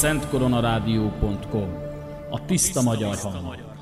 www.szentkoronarádió.com A tiszta magyar hang.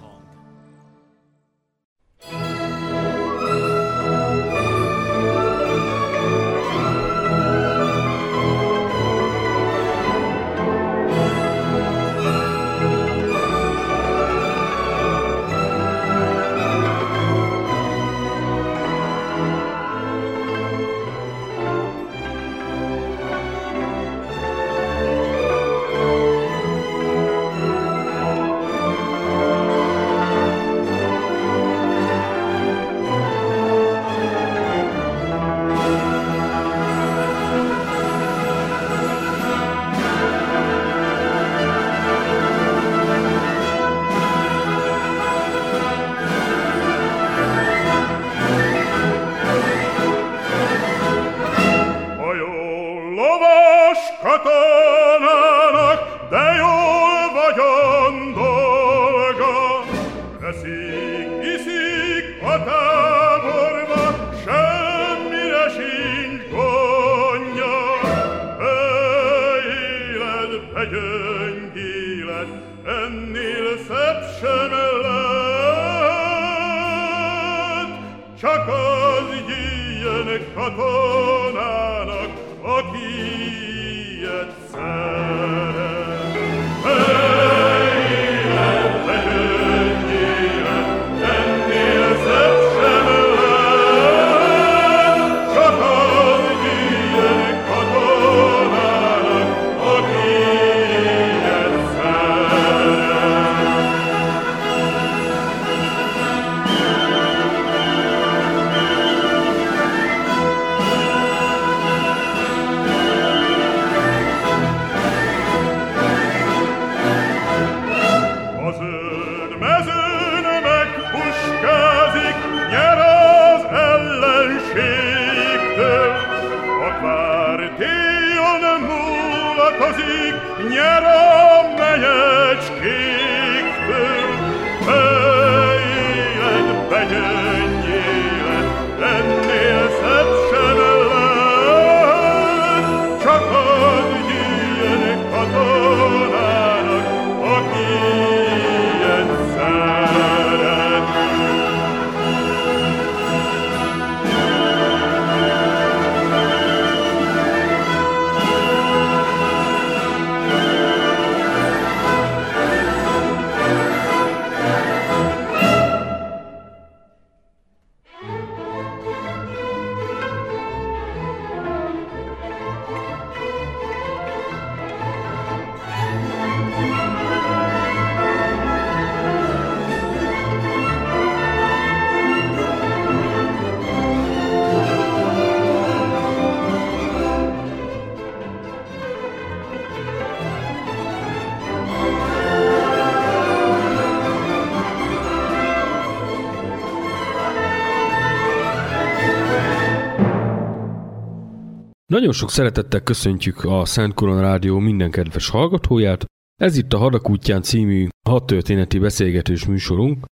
Nagyon sok szeretettel köszöntjük a Szent Koron Rádió minden kedves hallgatóját. Ez itt a Hadak útján című hat történeti beszélgetős műsorunk,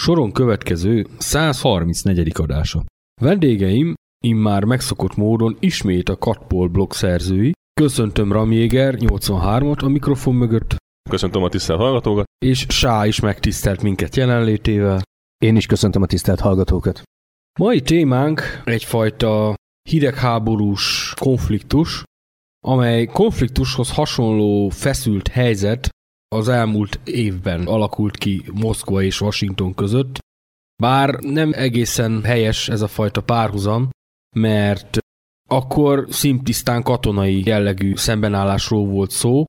soron következő 134. adása. Vendégeim immár megszokott módon ismét a Katpol blog szerzői. Köszöntöm Ramjéger 83-ot a mikrofon mögött, Köszöntöm a tisztelt hallgatókat. és Sá is megtisztelt minket jelenlétével. Én is köszöntöm a tisztelt hallgatókat. Mai témánk egyfajta hidegháborús konfliktus, amely konfliktushoz hasonló feszült helyzet az elmúlt évben alakult ki Moszkva és Washington között, bár nem egészen helyes ez a fajta párhuzam, mert akkor szimtisztán katonai jellegű szembenállásról volt szó,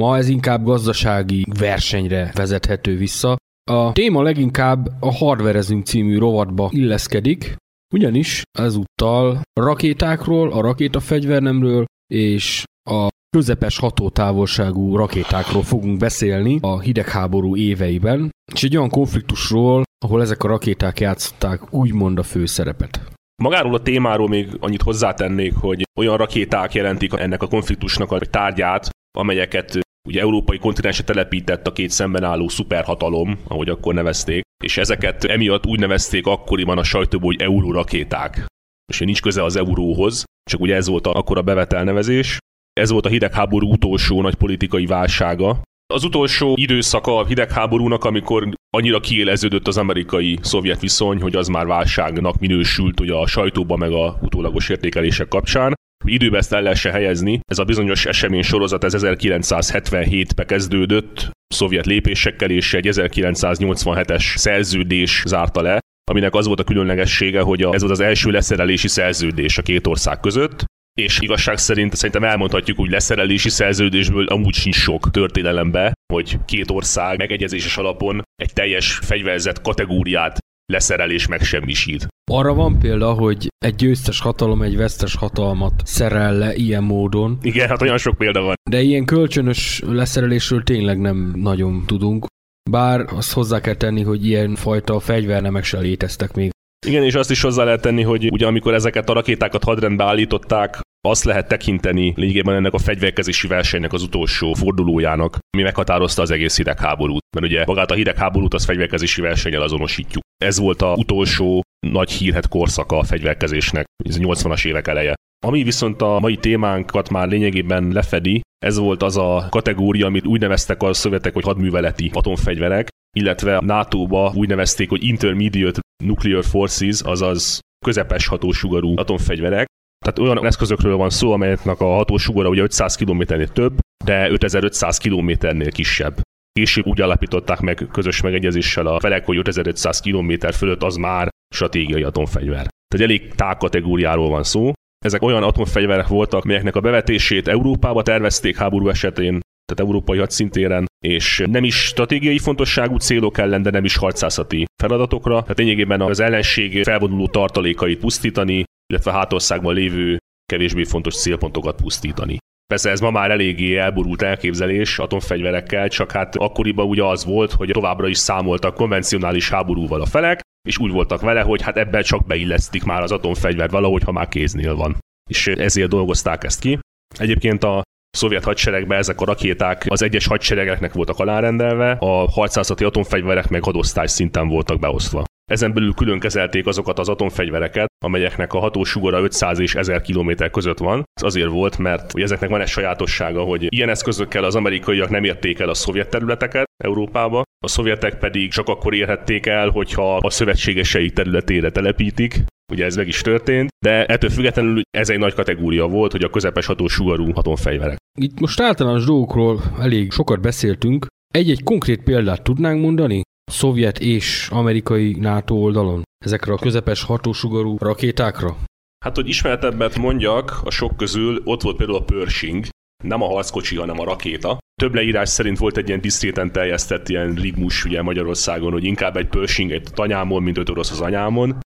ma ez inkább gazdasági versenyre vezethető vissza. A téma leginkább a Hardverezünk című rovatba illeszkedik, ugyanis ezúttal rakétákról, a rakétafegyvernemről és a közepes hatótávolságú rakétákról fogunk beszélni a hidegháború éveiben, és egy olyan konfliktusról, ahol ezek a rakéták játszották úgymond a főszerepet. Magáról a témáról még annyit hozzátennék, hogy olyan rakéták jelentik ennek a konfliktusnak a tárgyát, amelyeket ugye európai kontinensre telepített a két szemben álló szuperhatalom, ahogy akkor nevezték, és ezeket emiatt úgy nevezték akkoriban a sajtóból, hogy eurórakéták. És nincs köze az euróhoz, csak ugye ez volt a, akkor a bevetel nevezés. Ez volt a hidegháború utolsó nagy politikai válsága. Az utolsó időszaka a hidegháborúnak, amikor annyira kiéleződött az amerikai-szovjet viszony, hogy az már válságnak minősült ugye a sajtóban meg a utólagos értékelések kapcsán hogy időbe ezt el lehessen helyezni. Ez a bizonyos esemény sorozat ez 1977-be kezdődött, szovjet lépésekkel, és egy 1987-es szerződés zárta le, aminek az volt a különlegessége, hogy ez volt az első leszerelési szerződés a két ország között, és igazság szerint szerintem elmondhatjuk, hogy leszerelési szerződésből amúgy sincs sok történelembe, hogy két ország megegyezéses alapon egy teljes fegyverzet kategóriát leszerel és megsemmisít. Arra van példa, hogy egy győztes hatalom egy vesztes hatalmat szerel le ilyen módon. Igen, hát olyan sok példa van. De ilyen kölcsönös leszerelésről tényleg nem nagyon tudunk. Bár azt hozzá kell tenni, hogy ilyen fajta fegyvernemek se léteztek még. Igen, és azt is hozzá lehet tenni, hogy ugye amikor ezeket a rakétákat hadrendbe állították, azt lehet tekinteni lényegében ennek a fegyverkezési versenynek az utolsó fordulójának, ami meghatározta az egész hidegháborút. Mert ugye magát a hidegháborút az fegyverkezési versenyel azonosítjuk. Ez volt a utolsó nagy hírhet korszaka a fegyverkezésnek, ez a 80-as évek eleje. Ami viszont a mai témánkat már lényegében lefedi, ez volt az a kategória, amit úgy neveztek a szövetek, hogy hadműveleti atomfegyverek, illetve a NATO-ba úgy nevezték, hogy Intermediate Nuclear Forces, azaz közepes hatósugarú atomfegyverek. Tehát olyan eszközökről van szó, amelyeknek a hatósugara ugye 500 km-nél több, de 5500 km-nél kisebb. Később úgy alapították meg közös megegyezéssel a felek, hogy 5500 km fölött az már stratégiai atomfegyver. Tehát elég tág kategóriáról van szó. Ezek olyan atomfegyverek voltak, melyeknek a bevetését Európába tervezték háború esetén, tehát európai hadszintéren, és nem is stratégiai fontosságú célok ellen, de nem is harcászati feladatokra. Tehát lényegében az ellenség felvonuló tartalékait pusztítani, illetve hátországban lévő kevésbé fontos célpontokat pusztítani. Persze ez ma már eléggé elborult elképzelés atomfegyverekkel, csak hát akkoriban ugye az volt, hogy továbbra is számoltak konvencionális háborúval a felek, és úgy voltak vele, hogy hát ebben csak beillesztik már az atomfegyver valahogy, ha már kéznél van. És ezért dolgozták ezt ki. Egyébként a szovjet hadseregben ezek a rakéták az egyes hadseregeknek voltak alárendelve, a harcászati atomfegyverek meg hadosztály szinten voltak beosztva. Ezen belül külön kezelték azokat az atomfegyvereket, amelyeknek a hatósugara 500 és 1000 km között van. Ez azért volt, mert hogy ezeknek van egy sajátossága, hogy ilyen eszközökkel az amerikaiak nem érték el a szovjet területeket Európába, a szovjetek pedig csak akkor érhették el, hogyha a szövetségesei területére telepítik, ugye ez meg is történt, de ettől függetlenül ez egy nagy kategória volt, hogy a közepes hatósugarú atomfegyverek. Itt most általános dolgokról elég sokat beszéltünk. Egy-egy konkrét példát tudnánk mondani? Szovjet és amerikai NATO oldalon ezekre a közepes hatósugarú rakétákra? Hát, hogy ismertebbet mondjak, a sok közül ott volt például a Pershing, nem a harckocsi, hanem a rakéta. Több leírás szerint volt egy ilyen disztréten teljesztett ilyen rigmus ugye Magyarországon, hogy inkább egy Pershing egy tanyámon, mint öt orosz az anyámon.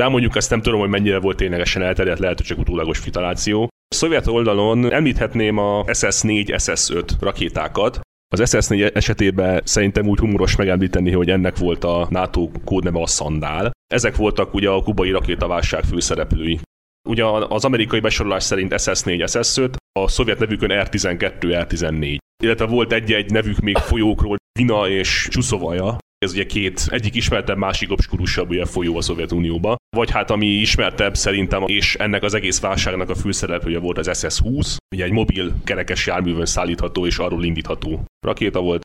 De mondjuk ezt nem tudom, hogy mennyire volt ténylegesen elterjedt, lehet, hogy csak utólagos fitaláció. A szovjet oldalon említhetném a SS-4, SS-5 rakétákat, az SS-4 esetében szerintem úgy humoros megemlíteni, hogy ennek volt a NATO kódneve a Szandál. Ezek voltak ugye a kubai rakétaválság főszereplői. Ugye az amerikai besorolás szerint SS-4, SS-5, a szovjet nevükön R-12, R-14. Illetve volt egy-egy nevük még folyókról, Vina és Csuszovaja, ez ugye két, egyik ismertebb, másik obskurusabb ugye folyó a Szovjetunióba. Vagy hát ami ismertebb szerintem, és ennek az egész válságnak a főszereplője volt az SS-20, ugye egy mobil kerekes járművön szállítható és arról indítható rakéta volt.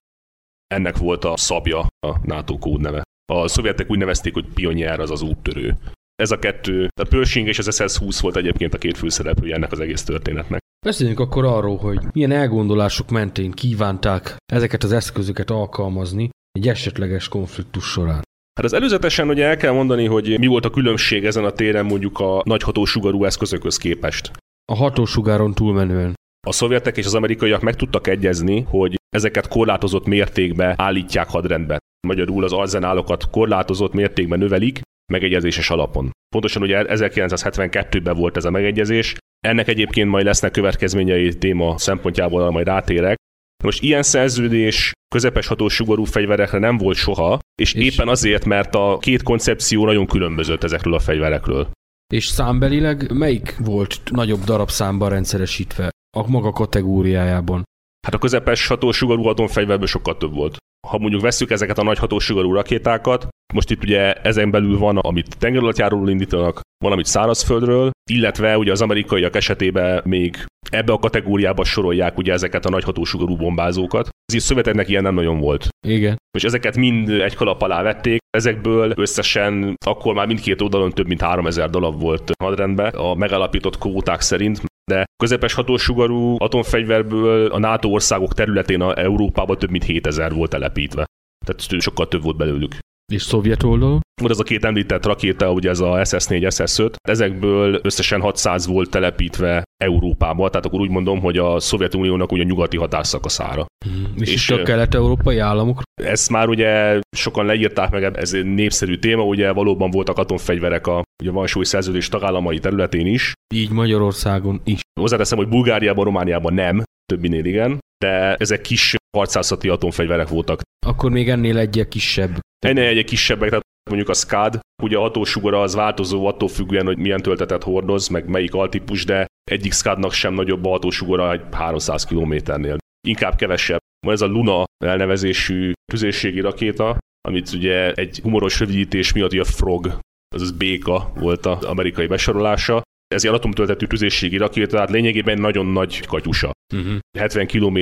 Ennek volt a szabja a NATO kódneve. A szovjetek úgy nevezték, hogy Pionier az az úttörő. Ez a kettő, a Pershing és az SS-20 volt egyébként a két főszereplője ennek az egész történetnek. Beszéljünk akkor arról, hogy milyen elgondolások mentén kívánták ezeket az eszközöket alkalmazni egy esetleges konfliktus során. Hát az előzetesen ugye el kell mondani, hogy mi volt a különbség ezen a téren mondjuk a nagy hatósugarú eszközökhöz képest. A hatósugáron túlmenően. A szovjetek és az amerikaiak meg tudtak egyezni, hogy ezeket korlátozott mértékben állítják hadrendbe. Magyarul az arzenálokat korlátozott mértékben növelik, megegyezéses alapon. Pontosan ugye 1972-ben volt ez a megegyezés, ennek egyébként majd lesznek következményei téma szempontjából, majd rátérek, most ilyen szerződés közepes hatósugarú fegyverekre nem volt soha, és, és éppen azért, mert a két koncepció nagyon különbözött ezekről a fegyverekről. És számbelileg melyik volt nagyobb darabszámban rendszeresítve a maga kategóriájában? Hát a közepes hatósugarú atomfegyverből sokkal több volt. Ha mondjuk vesszük ezeket a nagy hatósugarú rakétákat, most itt ugye ezen belül van, amit tengeralattjáról indítanak, van, amit szárazföldről, illetve ugye az amerikaiak esetében még ebbe a kategóriába sorolják ugye ezeket a nagy hatósugarú bombázókat. Ez szöveteknek ilyen nem nagyon volt. Igen. És ezeket mind egy kalap alá vették, ezekből összesen akkor már mindkét oldalon több mint 3000 darab volt hadrendben a megalapított kvóták szerint, de közepes hatósugarú atomfegyverből a NATO országok területén a Európában több mint 7000 volt telepítve. Tehát sokkal több volt belőlük. És szovjet oldalon? Volt az a két említett rakéta, ugye ez a SS-4, SS-5, ezekből összesen 600 volt telepítve Európába, tehát akkor úgy mondom, hogy a Szovjetuniónak ugye a nyugati határszakaszára. Mm. És, és itt a kelet-európai államok? Ezt már ugye sokan leírták meg, ez egy népszerű téma, ugye valóban voltak atomfegyverek a ugye Varsói Szerződés tagállamai területén is. Így Magyarországon is. Hozzáteszem, hogy Bulgáriában, Romániában nem, többinél igen, de ezek kis harcászati atomfegyverek voltak. Akkor még ennél egy kisebb. Ennél egy kisebbek, tehát mondjuk a SCAD, ugye a hatósugara az változó attól függően, hogy milyen töltetet hordoz, meg melyik altípus, de egyik SCAD-nak sem nagyobb a hatósugara egy 300 kilométernél. Inkább kevesebb. Van ez a Luna elnevezésű tüzérségi rakéta, amit ugye egy humoros rövidítés miatt a Frog, azaz béka volt az amerikai besorolása. Ez egy atomtöltetű tüzérségi rakéta, tehát lényegében nagyon nagy katyusa. Uh-huh. 70 km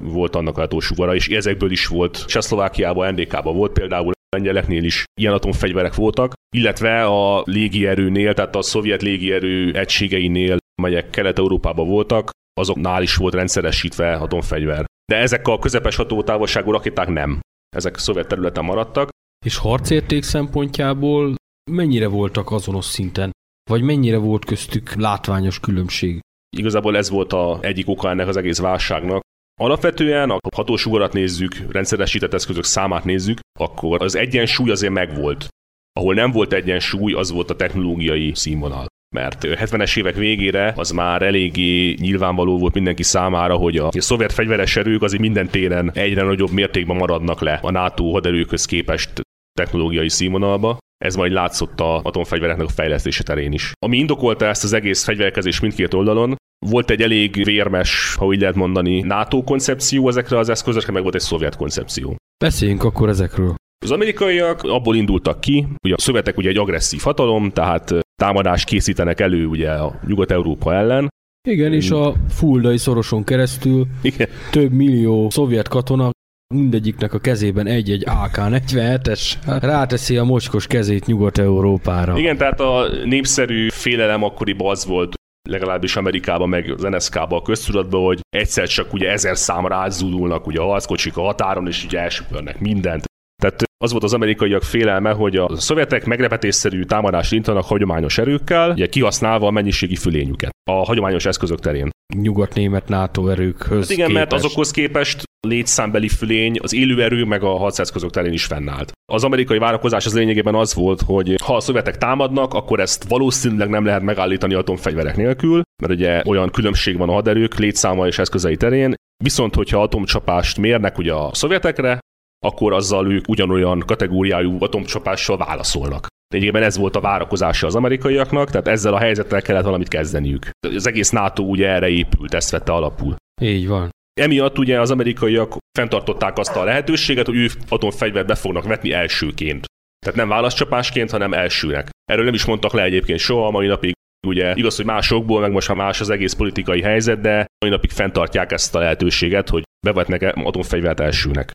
volt annak a hatósugara, és ezekből is volt. Csehszlovákiában, NDK-ban volt például, lengyeleknél is ilyen atomfegyverek voltak, illetve a légierőnél, tehát a szovjet légierő egységeinél, amelyek Kelet-Európában voltak, azoknál is volt rendszeresítve atomfegyver. De ezek a közepes hatótávolságú rakéták nem. Ezek a szovjet területen maradtak. És harcérték szempontjából mennyire voltak azonos szinten? Vagy mennyire volt köztük látványos különbség? Igazából ez volt a egyik oka ennek az egész válságnak, Alapvetően, a hatósugarat nézzük, rendszeresített eszközök számát nézzük, akkor az egyensúly azért megvolt. Ahol nem volt egyensúly, az volt a technológiai színvonal. Mert 70-es évek végére az már eléggé nyilvánvaló volt mindenki számára, hogy a, a szovjet fegyveres erők azért minden téren egyre nagyobb mértékben maradnak le a NATO haderőkhöz képest technológiai színvonalba. Ez majd látszott a atomfegyvereknek a fejlesztése terén is. Ami indokolta ezt az egész fegyverkezés mindkét oldalon, volt egy elég vérmes, ha úgy lehet mondani, NATO koncepció ezekre az eszközökre, meg volt egy szovjet koncepció. Beszéljünk akkor ezekről. Az amerikaiak abból indultak ki, hogy a szövetek ugye egy agresszív hatalom, tehát támadást készítenek elő ugye a Nyugat-Európa ellen, igen, és a Fuldai szoroson keresztül Igen. több millió szovjet katona mindegyiknek a kezében egy-egy AK-47-es ráteszi a mocskos kezét Nyugat-Európára. Igen, tehát a népszerű félelem akkoriban az volt, legalábbis Amerikában, meg az NSK-ban a köztudatban, hogy egyszer csak ugye ezer számra átzúdulnak ugye a harckocsik a határon, és ugye elsöpörnek mindent. Tehát az volt az amerikaiak félelme, hogy a szovjetek meglepetésszerű támadást intanak hagyományos erőkkel, ugye kihasználva a mennyiségi fülényüket a hagyományos eszközök terén. Nyugat-német NATO erőkhöz hát igen, képest. mert azokhoz képest létszámbeli fülény, az élőerő meg a harceszközök terén is fennállt. Az amerikai várakozás az lényegében az volt, hogy ha a szovjetek támadnak, akkor ezt valószínűleg nem lehet megállítani atomfegyverek nélkül, mert ugye olyan különbség van a haderők létszáma és eszközei terén, Viszont, hogyha atomcsapást mérnek ugye a szovjetekre, akkor azzal ők ugyanolyan kategóriájú atomcsapással válaszolnak. Lényegében ez volt a várakozása az amerikaiaknak, tehát ezzel a helyzettel kellett valamit kezdeniük. Az egész NATO ugye erre épült, ezt vette alapul. Így van. Emiatt ugye az amerikaiak fenntartották azt a lehetőséget, hogy ők atomfegyvert be fognak vetni elsőként. Tehát nem válaszcsapásként, hanem elsőnek. Erről nem is mondtak le egyébként soha a mai napig. Ugye igaz, hogy másokból, meg most már más az egész politikai helyzet, de mai napig fenntartják ezt a lehetőséget, hogy bevetnek atomfegyvert elsőnek.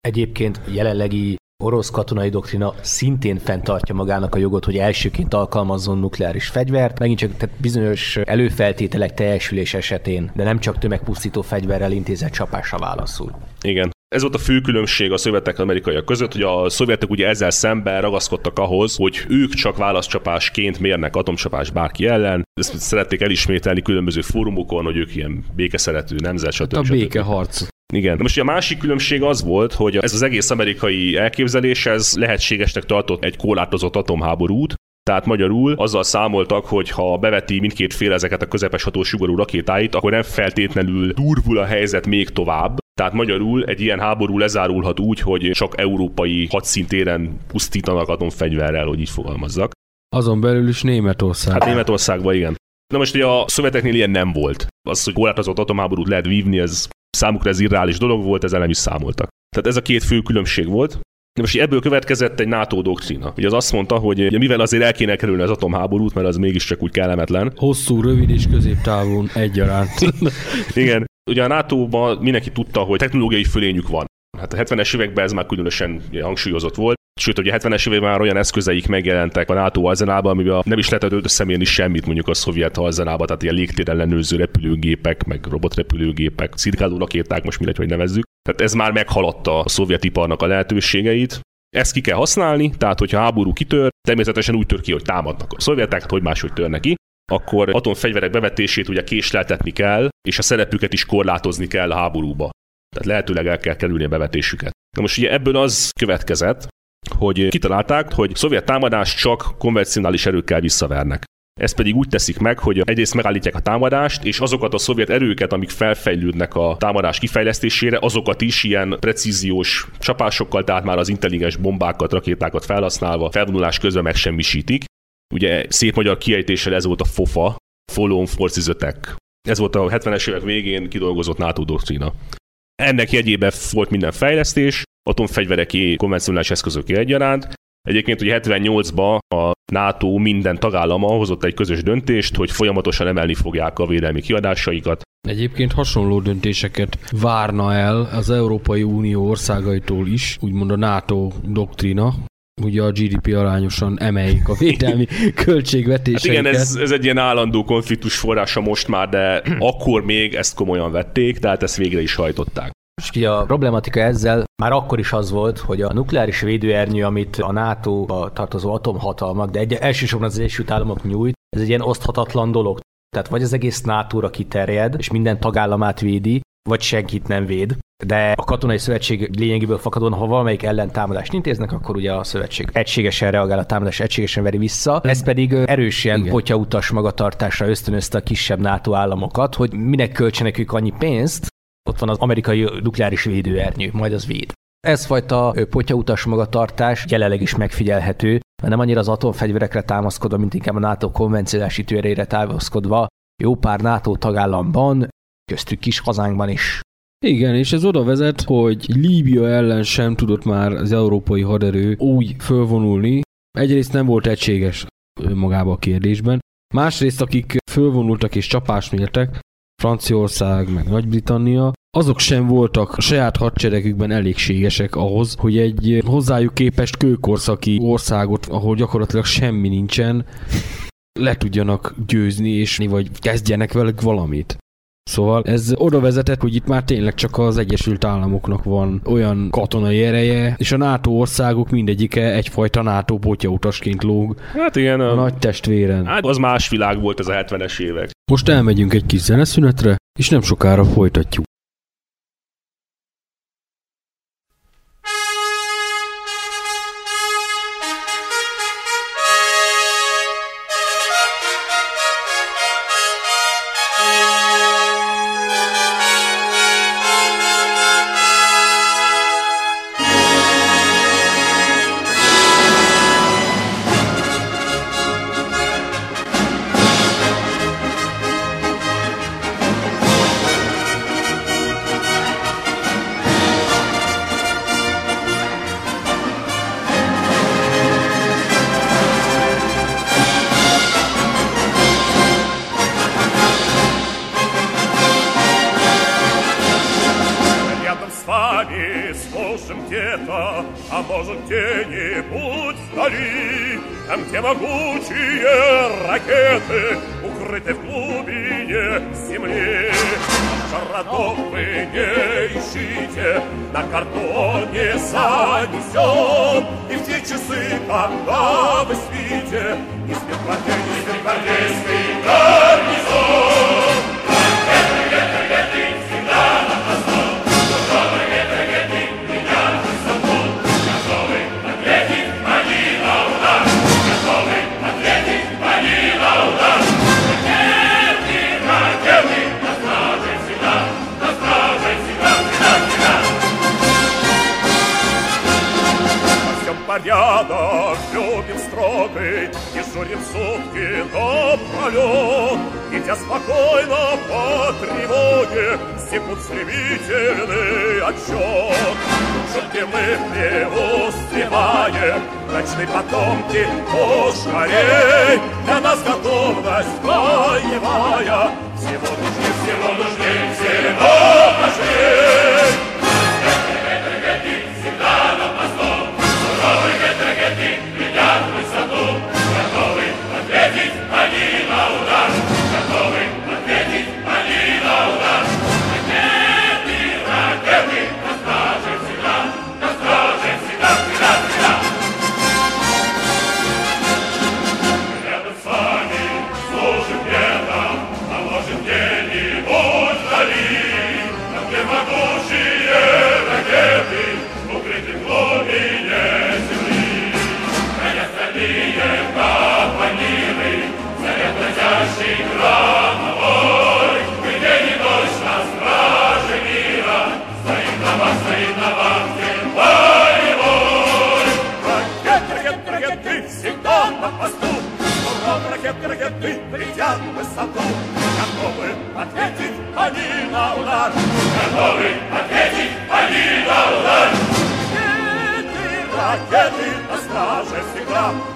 Egyébként jelenlegi orosz katonai doktrina szintén fenntartja magának a jogot, hogy elsőként alkalmazzon nukleáris fegyvert, megint csak tehát bizonyos előfeltételek teljesülés esetén, de nem csak tömegpusztító fegyverrel intézett csapásra válaszul. Igen. Ez volt a fő különbség a szovjetek amerikaiak között, hogy a szovjetek ugye ezzel szemben ragaszkodtak ahhoz, hogy ők csak válaszcsapásként mérnek atomcsapás bárki ellen. Ezt szerették elismételni különböző fórumokon, hogy ők ilyen békeszerető nemzet, stb. A békeharc. Igen. De most a másik különbség az volt, hogy ez az egész amerikai elképzelés, ez lehetségesnek tartott egy korlátozott atomháborút, tehát magyarul azzal számoltak, hogy ha beveti mindkét fél ezeket a közepes hatósugarú rakétáit, akkor nem feltétlenül durvul a helyzet még tovább. Tehát magyarul egy ilyen háború lezárulhat úgy, hogy csak európai hadszintéren pusztítanak atomfegyverrel, hogy így fogalmazzak. Azon belül is Németország. Hát Németországban igen. Na most ugye a szöveteknél ilyen nem volt. Az, hogy korlátozott atomháborút lehet vívni, ez számukra ez irreális dolog volt, ezzel nem is számoltak. Tehát ez a két fő különbség volt. De most ebből következett egy NATO doktrína. Ugye az azt mondta, hogy ugye, mivel azért el kéne kerülni az atomháborút, mert az mégiscsak úgy kellemetlen. Hosszú, rövid és középtávon egyaránt. Igen. Ugye a NATO-ban mindenki tudta, hogy technológiai fölényük van. Hát a 70-es években ez már különösen hangsúlyozott volt. Sőt, ugye 70-es években már olyan eszközeik megjelentek a NATO arzenálban, amiben nem is lehetett összemérni semmit mondjuk a szovjet arzenálban, tehát ilyen légtér ellenőrző repülőgépek, meg robotrepülőgépek, szirkáló rakéták, most mindegy, hogy nevezzük. Tehát ez már meghaladta a szovjet iparnak a lehetőségeit. Ezt ki kell használni, tehát hogyha háború kitör, természetesen úgy tör ki, hogy támadnak a szovjetek, hogy máshogy törnek ki, akkor atomfegyverek bevetését ugye késleltetni kell, és a szerepüket is korlátozni kell a háborúba. Tehát lehetőleg el kell kerülni a bevetésüket. Na most ugye ebből az következett, hogy kitalálták, hogy szovjet támadás csak konvencionális erőkkel visszavernek. Ezt pedig úgy teszik meg, hogy egyrészt megállítják a támadást, és azokat a szovjet erőket, amik felfejlődnek a támadás kifejlesztésére, azokat is ilyen precíziós csapásokkal, tehát már az intelligens bombákat, rakétákat felhasználva felvonulás közben megsemmisítik. Ugye szép magyar kiejtéssel ez volt a FOFA, Follow on Forces Attack. Ez volt a 70-es évek végén kidolgozott NATO doktrína. Ennek jegyében volt minden fejlesztés, atomfegyvereké, konvencionális eszközöké egyaránt. Egyébként ugye 78-ban a NATO minden tagállama hozott egy közös döntést, hogy folyamatosan emelni fogják a védelmi kiadásaikat. Egyébként hasonló döntéseket várna el az Európai Unió országaitól is, úgymond a NATO doktrína, ugye a GDP arányosan emeljék a védelmi költségvetéseket. Hát igen, ez, ez egy ilyen állandó konfliktus forrása most már, de akkor még ezt komolyan vették, tehát ezt végre is hajtották. És ki a problematika ezzel már akkor is az volt, hogy a nukleáris védőernyő, amit a NATO-ba tartozó atomhatalmak, de egy, elsősorban az Egyesült Államok nyújt, ez egy ilyen oszthatatlan dolog. Tehát vagy az egész NATO-ra kiterjed, és minden tagállamát védi, vagy senkit nem véd. De a katonai szövetség lényegéből fakadóan, ha valamelyik ellen támadást intéznek, akkor ugye a szövetség egységesen reagál a támadás, egységesen veri vissza. Ez pedig erősen potyautas magatartásra ösztönözte a kisebb NATO államokat, hogy minek költsenek ők annyi pénzt, ott van az amerikai nukleáris védőernyő, majd az véd. Ez fajta potyautas magatartás jelenleg is megfigyelhető, nem annyira az atomfegyverekre támaszkodva, mint inkább a NATO konvencionális ütőerére támaszkodva, jó pár NATO tagállamban, köztük kis hazánkban is. Igen, és ez oda vezet, hogy Líbia ellen sem tudott már az európai haderő úgy fölvonulni. Egyrészt nem volt egységes önmagába a kérdésben, másrészt akik fölvonultak és csapást mértek, Franciaország, meg Nagy-Britannia, azok sem voltak a saját hadseregükben elégségesek ahhoz, hogy egy hozzájuk képest kőkorszaki országot, ahol gyakorlatilag semmi nincsen, le tudjanak győzni, és vagy kezdjenek velük valamit. Szóval ez oda vezetett, hogy itt már tényleg csak az Egyesült Államoknak van olyan katonai ereje, és a NATO országok mindegyike egyfajta NATO potyautasként lóg. Hát igen, a, a nagy testvéren. Hát az más világ volt ez a 70-es évek. Most elmegyünk egy kis zeneszünetre, és nem sokára folytatjuk. наши потомки, уж для нас готовность боевая, всего нужны, всего нужны, всего нужны. Ответить они на удар. Готовы ответить они на удар. Ракеты, ракеты, на страже всегда.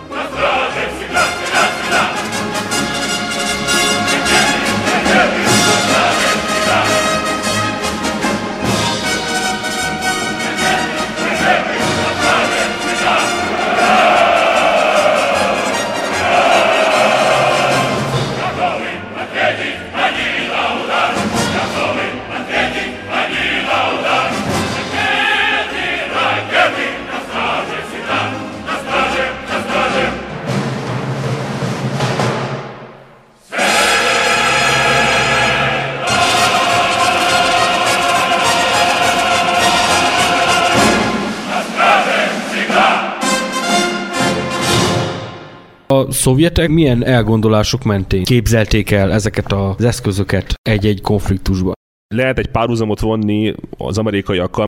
A szovjetek milyen elgondolások mentén képzelték el ezeket az eszközöket egy-egy konfliktusba? Lehet egy párhuzamot vonni az amerikaiakkal,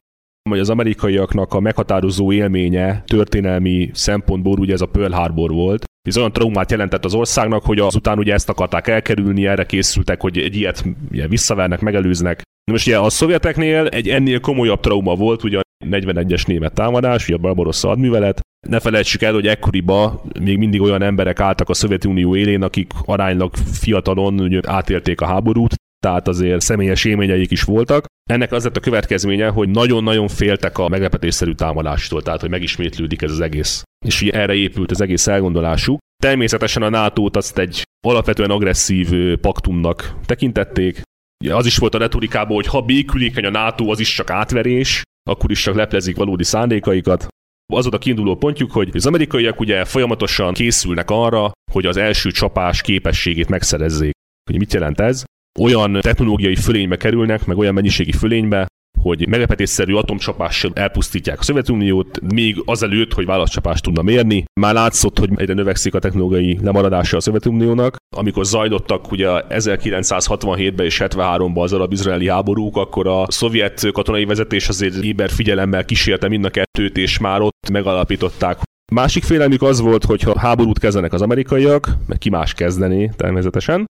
hogy az amerikaiaknak a meghatározó élménye történelmi szempontból ugye ez a Pearl Harbor volt. Ez olyan traumát jelentett az országnak, hogy azután ugye ezt akarták elkerülni, erre készültek, hogy egy ilyet ugye visszavernek, megelőznek. Most ugye a szovjeteknél egy ennél komolyabb trauma volt, ugye 41-es német támadás, ugye a Barbarossa hadművelet. Ne felejtsük el, hogy ekkoriban még mindig olyan emberek álltak a Szovjetunió élén, akik aránylag fiatalon ugye, átélték a háborút, tehát azért személyes élményeik is voltak. Ennek az lett a következménye, hogy nagyon-nagyon féltek a meglepetésszerű támadástól, tehát hogy megismétlődik ez az egész. És ugye erre épült az egész elgondolásuk. Természetesen a NATO-t azt egy alapvetően agresszív paktumnak tekintették. Az is volt a retorikában, hogy ha békülékeny a NATO, az is csak átverés, akkor is csak leplezik valódi szándékaikat. Az a kiinduló pontjuk, hogy az amerikaiak ugye folyamatosan készülnek arra, hogy az első csapás képességét megszerezzék. Hogy mit jelent ez? olyan technológiai fölénybe kerülnek, meg olyan mennyiségi fölénybe, hogy meglepetésszerű atomcsapással elpusztítják a Szovjetuniót, még azelőtt, hogy válaszcsapást tudna mérni. Már látszott, hogy egyre növekszik a technológiai lemaradása a Szovjetuniónak. Amikor zajlottak ugye 1967-ben és 73-ban az arab-izraeli háborúk, akkor a szovjet katonai vezetés azért éber figyelemmel kísérte mind a kettőt, és már ott megalapították, Másik félelmük az volt, hogy ha háborút kezdenek az amerikaiak, meg ki más kezdené természetesen,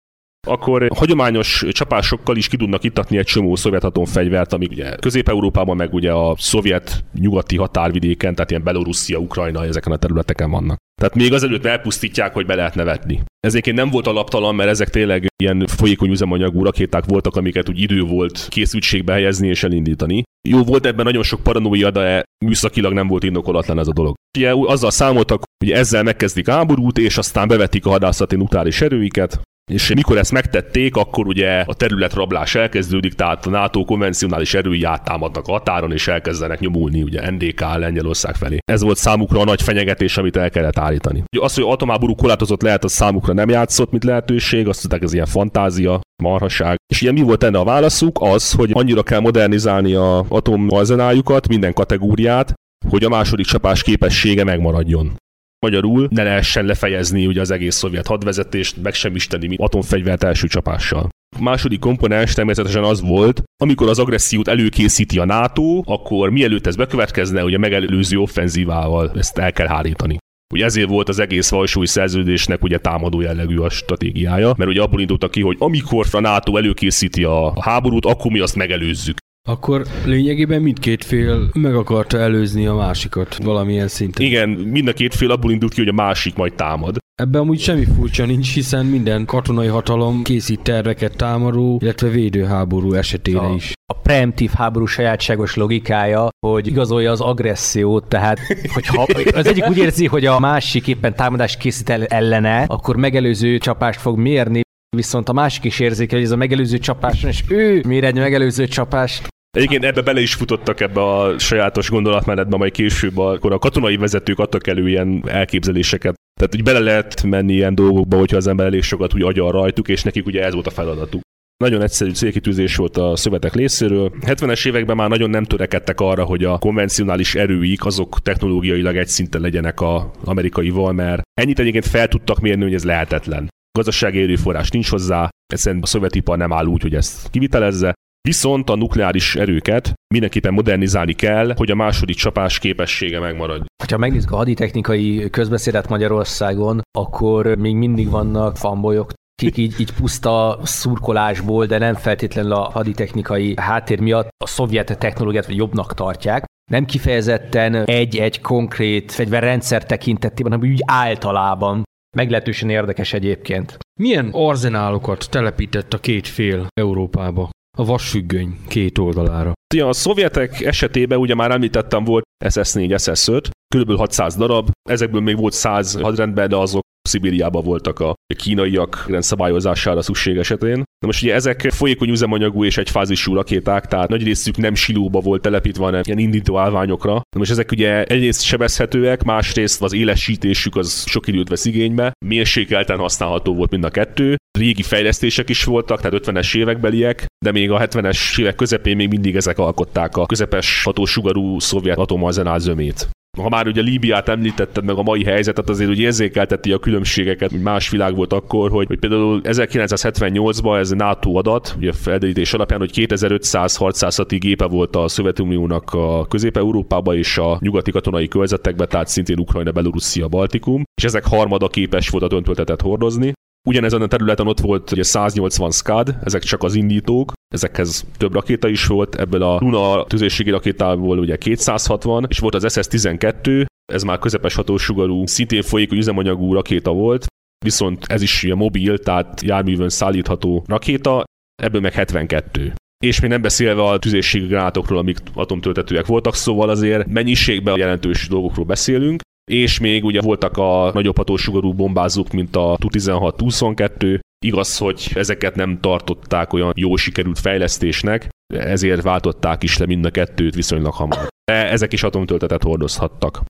akkor hagyományos csapásokkal is ki tudnak ittatni egy csomó szovjet atomfegyvert, amik ugye Közép-Európában, meg ugye a szovjet nyugati határvidéken, tehát ilyen Belorusszia, Ukrajna, ezeken a területeken vannak. Tehát még azelőtt elpusztítják, hogy be lehet nevetni. Ez egyébként nem volt alaptalan, mert ezek tényleg ilyen folyékony üzemanyagú rakéták voltak, amiket úgy idő volt készültségbe helyezni és elindítani. Jó, volt ebben nagyon sok paranoia, de műszakilag nem volt indokolatlan ez a dolog. Ugye azzal számoltak, hogy ezzel megkezdik háborút, és aztán bevetik a hadászati nukleáris erőiket, és mikor ezt megtették, akkor ugye a területrablás elkezdődik, tehát a NATO konvencionális erői áttámadnak a határon, és elkezdenek nyomulni ugye NDK Lengyelország felé. Ez volt számukra a nagy fenyegetés, amit el kellett állítani. Ugye az, hogy atomáború korlátozott lehet, az számukra nem játszott, mint lehetőség, azt mondták, ez ilyen fantázia, marhaság. És ilyen mi volt enne a válaszuk? Az, hogy annyira kell modernizálni a atomarzenájukat, minden kategóriát, hogy a második csapás képessége megmaradjon. Magyarul ne lehessen lefejezni ugye az egész szovjet hadvezetést, meg sem isteni atomfegyvert első csapással. A második komponens természetesen az volt, amikor az agressziót előkészíti a NATO, akkor mielőtt ez bekövetkezne, ugye megelőző offenzívával ezt el kell hárítani. Ugye ezért volt az egész Varsói szerződésnek ugye támadó jellegű a stratégiája, mert ugye abból indultak ki, hogy amikor a NATO előkészíti a háborút, akkor mi azt megelőzzük. Akkor lényegében mindkét fél meg akarta előzni a másikat valamilyen szinten. Igen, mind a két fél abból indult ki, hogy a másik majd támad. Ebben amúgy semmi furcsa nincs, hiszen minden katonai hatalom készít terveket támadó, illetve védőháború esetére A- is. A preemptív háború sajátságos logikája, hogy igazolja az agressziót, tehát hogyha az egyik úgy érzi, hogy a másik éppen támadást készít el ellene, akkor megelőző csapást fog mérni, viszont a másik is érzékel, hogy ez a megelőző csapás, és ő mér egy megelőző csapást, Egyébként ebbe bele is futottak ebbe a sajátos gondolatmenetbe, majd később, akkor a katonai vezetők adtak elő ilyen elképzeléseket. Tehát úgy bele lehet menni ilyen dolgokba, hogyha az ember elég sokat úgy agyal rajtuk, és nekik ugye ez volt a feladatuk. Nagyon egyszerű célkitűzés volt a szövetek részéről. 70-es években már nagyon nem törekedtek arra, hogy a konvencionális erőik azok technológiailag egy szinten legyenek az amerikaival, mert ennyit egyébként fel tudtak mérni, hogy ez lehetetlen. Gazdasági erőforrás nincs hozzá, egyszerűen a szovjetipar nem áll úgy, hogy ezt kivitelezze. Viszont a nukleáris erőket mindenképpen modernizálni kell, hogy a második csapás képessége megmaradjon. Ha megnézzük a haditechnikai közbeszédet Magyarországon, akkor még mindig vannak fanbolyok, akik így, így puszta szurkolásból, de nem feltétlenül a haditechnikai háttér miatt a szovjet technológiát vagy jobbnak tartják. Nem kifejezetten egy-egy konkrét fegyverrendszer tekintetében, hanem úgy általában. Meglehetősen érdekes egyébként. Milyen arzenálokat telepített a két fél Európába? A vasfüggöny két oldalára. Ugye a szovjetek esetében ugye már említettem volt SS-4, SS-5, kb. 600 darab, ezekből még volt 100 hadrendben, de azok Szibériában voltak a kínaiak rendszabályozására szükség esetén. Na most ugye ezek folyékony üzemanyagú és egy fázisú rakéták, tehát nagy részük nem silóba volt telepítve, hanem ilyen indító állványokra. Na most ezek ugye egyrészt sebezhetőek, másrészt az élesítésük az sok időt vesz igénybe, mérsékelten használható volt mind a kettő. Régi fejlesztések is voltak, tehát 50-es évekbeliek, de még a 70-es évek közepén még mindig ezek alkották a közepes hatósugarú szovjet atomarzenál zömét. Ha már ugye Líbiát említetted meg a mai helyzetet, azért úgy érzékelteti a különbségeket, hogy más világ volt akkor, hogy, hogy például 1978-ban ez NATO adat, ugye a felderítés alapján, hogy 2500 harcászati gépe volt a Szovjetuniónak a Közép-Európában és a nyugati katonai körzetekben, tehát szintén Ukrajna, Belorusszia, Baltikum, és ezek harmada képes volt a hordozni. Ugyanezen a területen ott volt ugye 180 SCAD, ezek csak az indítók, ezekhez több rakéta is volt, ebből a Luna tüzérségi rakétából ugye 260, és volt az SS-12, ez már közepes hatósugarú, szintén folyékony üzemanyagú rakéta volt, viszont ez is ugye mobil, tehát járművön szállítható rakéta, ebből meg 72. És még nem beszélve a tüzérségi gránátokról, amik atomtöltetőek voltak, szóval azért mennyiségben jelentős dolgokról beszélünk, és még ugye voltak a nagyobb hatósugarú bombázók, mint a Tu-16-22, Igaz, hogy ezeket nem tartották olyan jó sikerült fejlesztésnek, ezért váltották is le mind a kettőt viszonylag hamar. De ezek is atomtöltetet hordozhattak.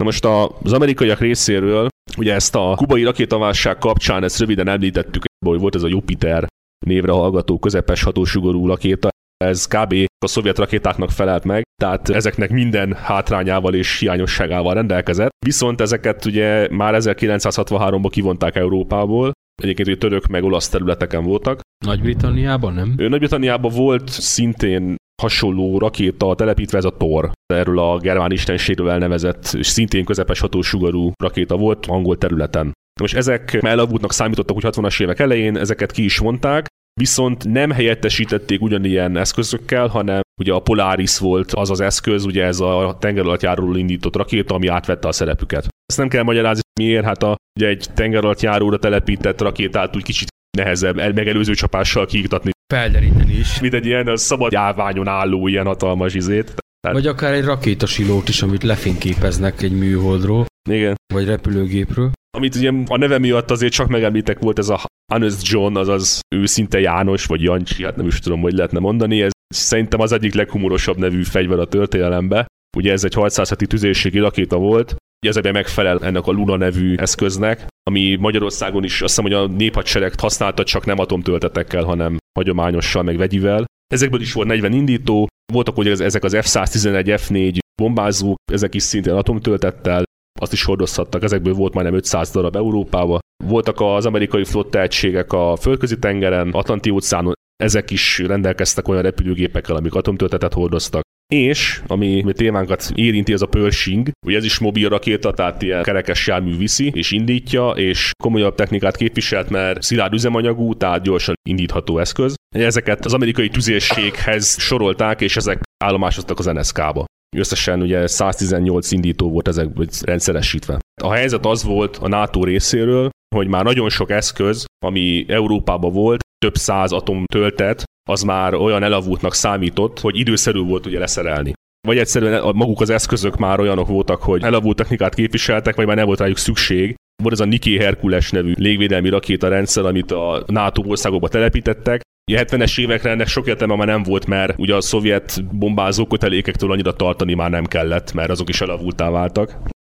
Na most az amerikaiak részéről, ugye ezt a kubai rakétaválság kapcsán, ezt röviden említettük, hogy volt ez a Jupiter névre hallgató közepes hatósugarú rakéta, ez kb. a szovjet rakétáknak felelt meg, tehát ezeknek minden hátrányával és hiányosságával rendelkezett. Viszont ezeket ugye már 1963-ban kivonták Európából, Egyébként ugye török meg olasz területeken voltak. Nagy-Britanniában nem? Nagy-Britanniában volt szintén hasonló rakéta telepítve, ez a Thor. Erről a germán istenségről elnevezett, és szintén közepes hatósugarú rakéta volt angol területen. Most ezek elavultnak számítottak úgy 60-as évek elején, ezeket ki is mondták, viszont nem helyettesítették ugyanilyen eszközökkel, hanem ugye a Polaris volt az az eszköz, ugye ez a tengeralattjáróról indított rakéta, ami átvette a szerepüket. Ezt nem kell magyarázni, miért, hát a, ugye egy tengeralattjáróra telepített rakétát úgy kicsit nehezebb el megelőző csapással kiiktatni, Felderíteni is. mint egy ilyen szabad járványon álló ilyen hatalmas izét. Tehát, Vagy akár egy rakétasilót is, amit lefényképeznek egy műholdról, igen. vagy repülőgépről. Amit ugye a neve miatt azért csak megemlítek volt ez a Hannes John, azaz őszinte János, vagy Jancsi, hát nem is tudom, hogy lehetne mondani. Ez szerintem az egyik leghumorosabb nevű fegyver a történelembe. Ugye ez egy harcászati tüzérségi rakéta volt, Ugye ezekben megfelel ennek a Luna nevű eszköznek, ami Magyarországon is azt hiszem, hogy a néphadsereg használta csak nem atomtöltetekkel, hanem hagyományossal, meg vegyivel. Ezekből is volt 40 indító, voltak ugye ezek az F-111, F-4 bombázók, ezek is szintén atomtöltettel, azt is hordozhattak, ezekből volt majdnem 500 darab Európába. Voltak az amerikai flotta egységek a földközi tengeren, Atlanti óceánon, ezek is rendelkeztek olyan repülőgépekkel, amik atomtöltetet hordoztak. és ami a témánkat érinti, az a Pershing, ugye ez is mobil rakéta, tehát ilyen kerekes jármű viszi és indítja, és komolyabb technikát képviselt, mert szilárd üzemanyagú, tehát gyorsan indítható eszköz. Ezeket az amerikai tüzérséghez sorolták, és ezek állomásoztak az NSK-ba. Összesen ugye 118 indító volt ezek rendszeresítve. A helyzet az volt a NATO részéről, hogy már nagyon sok eszköz, ami Európában volt, több száz atom töltet, az már olyan elavultnak számított, hogy időszerű volt ugye leszerelni. Vagy egyszerűen maguk az eszközök már olyanok voltak, hogy elavult technikát képviseltek, vagy már nem volt rájuk szükség. Volt ez a Niki Herkules nevű légvédelmi rakétarendszer, amit a NATO országokba telepítettek, a 70-es évekre ennek sok értelme már nem volt, mert ugye a szovjet bombázó kötelékektől annyira tartani már nem kellett, mert azok is elavultá váltak.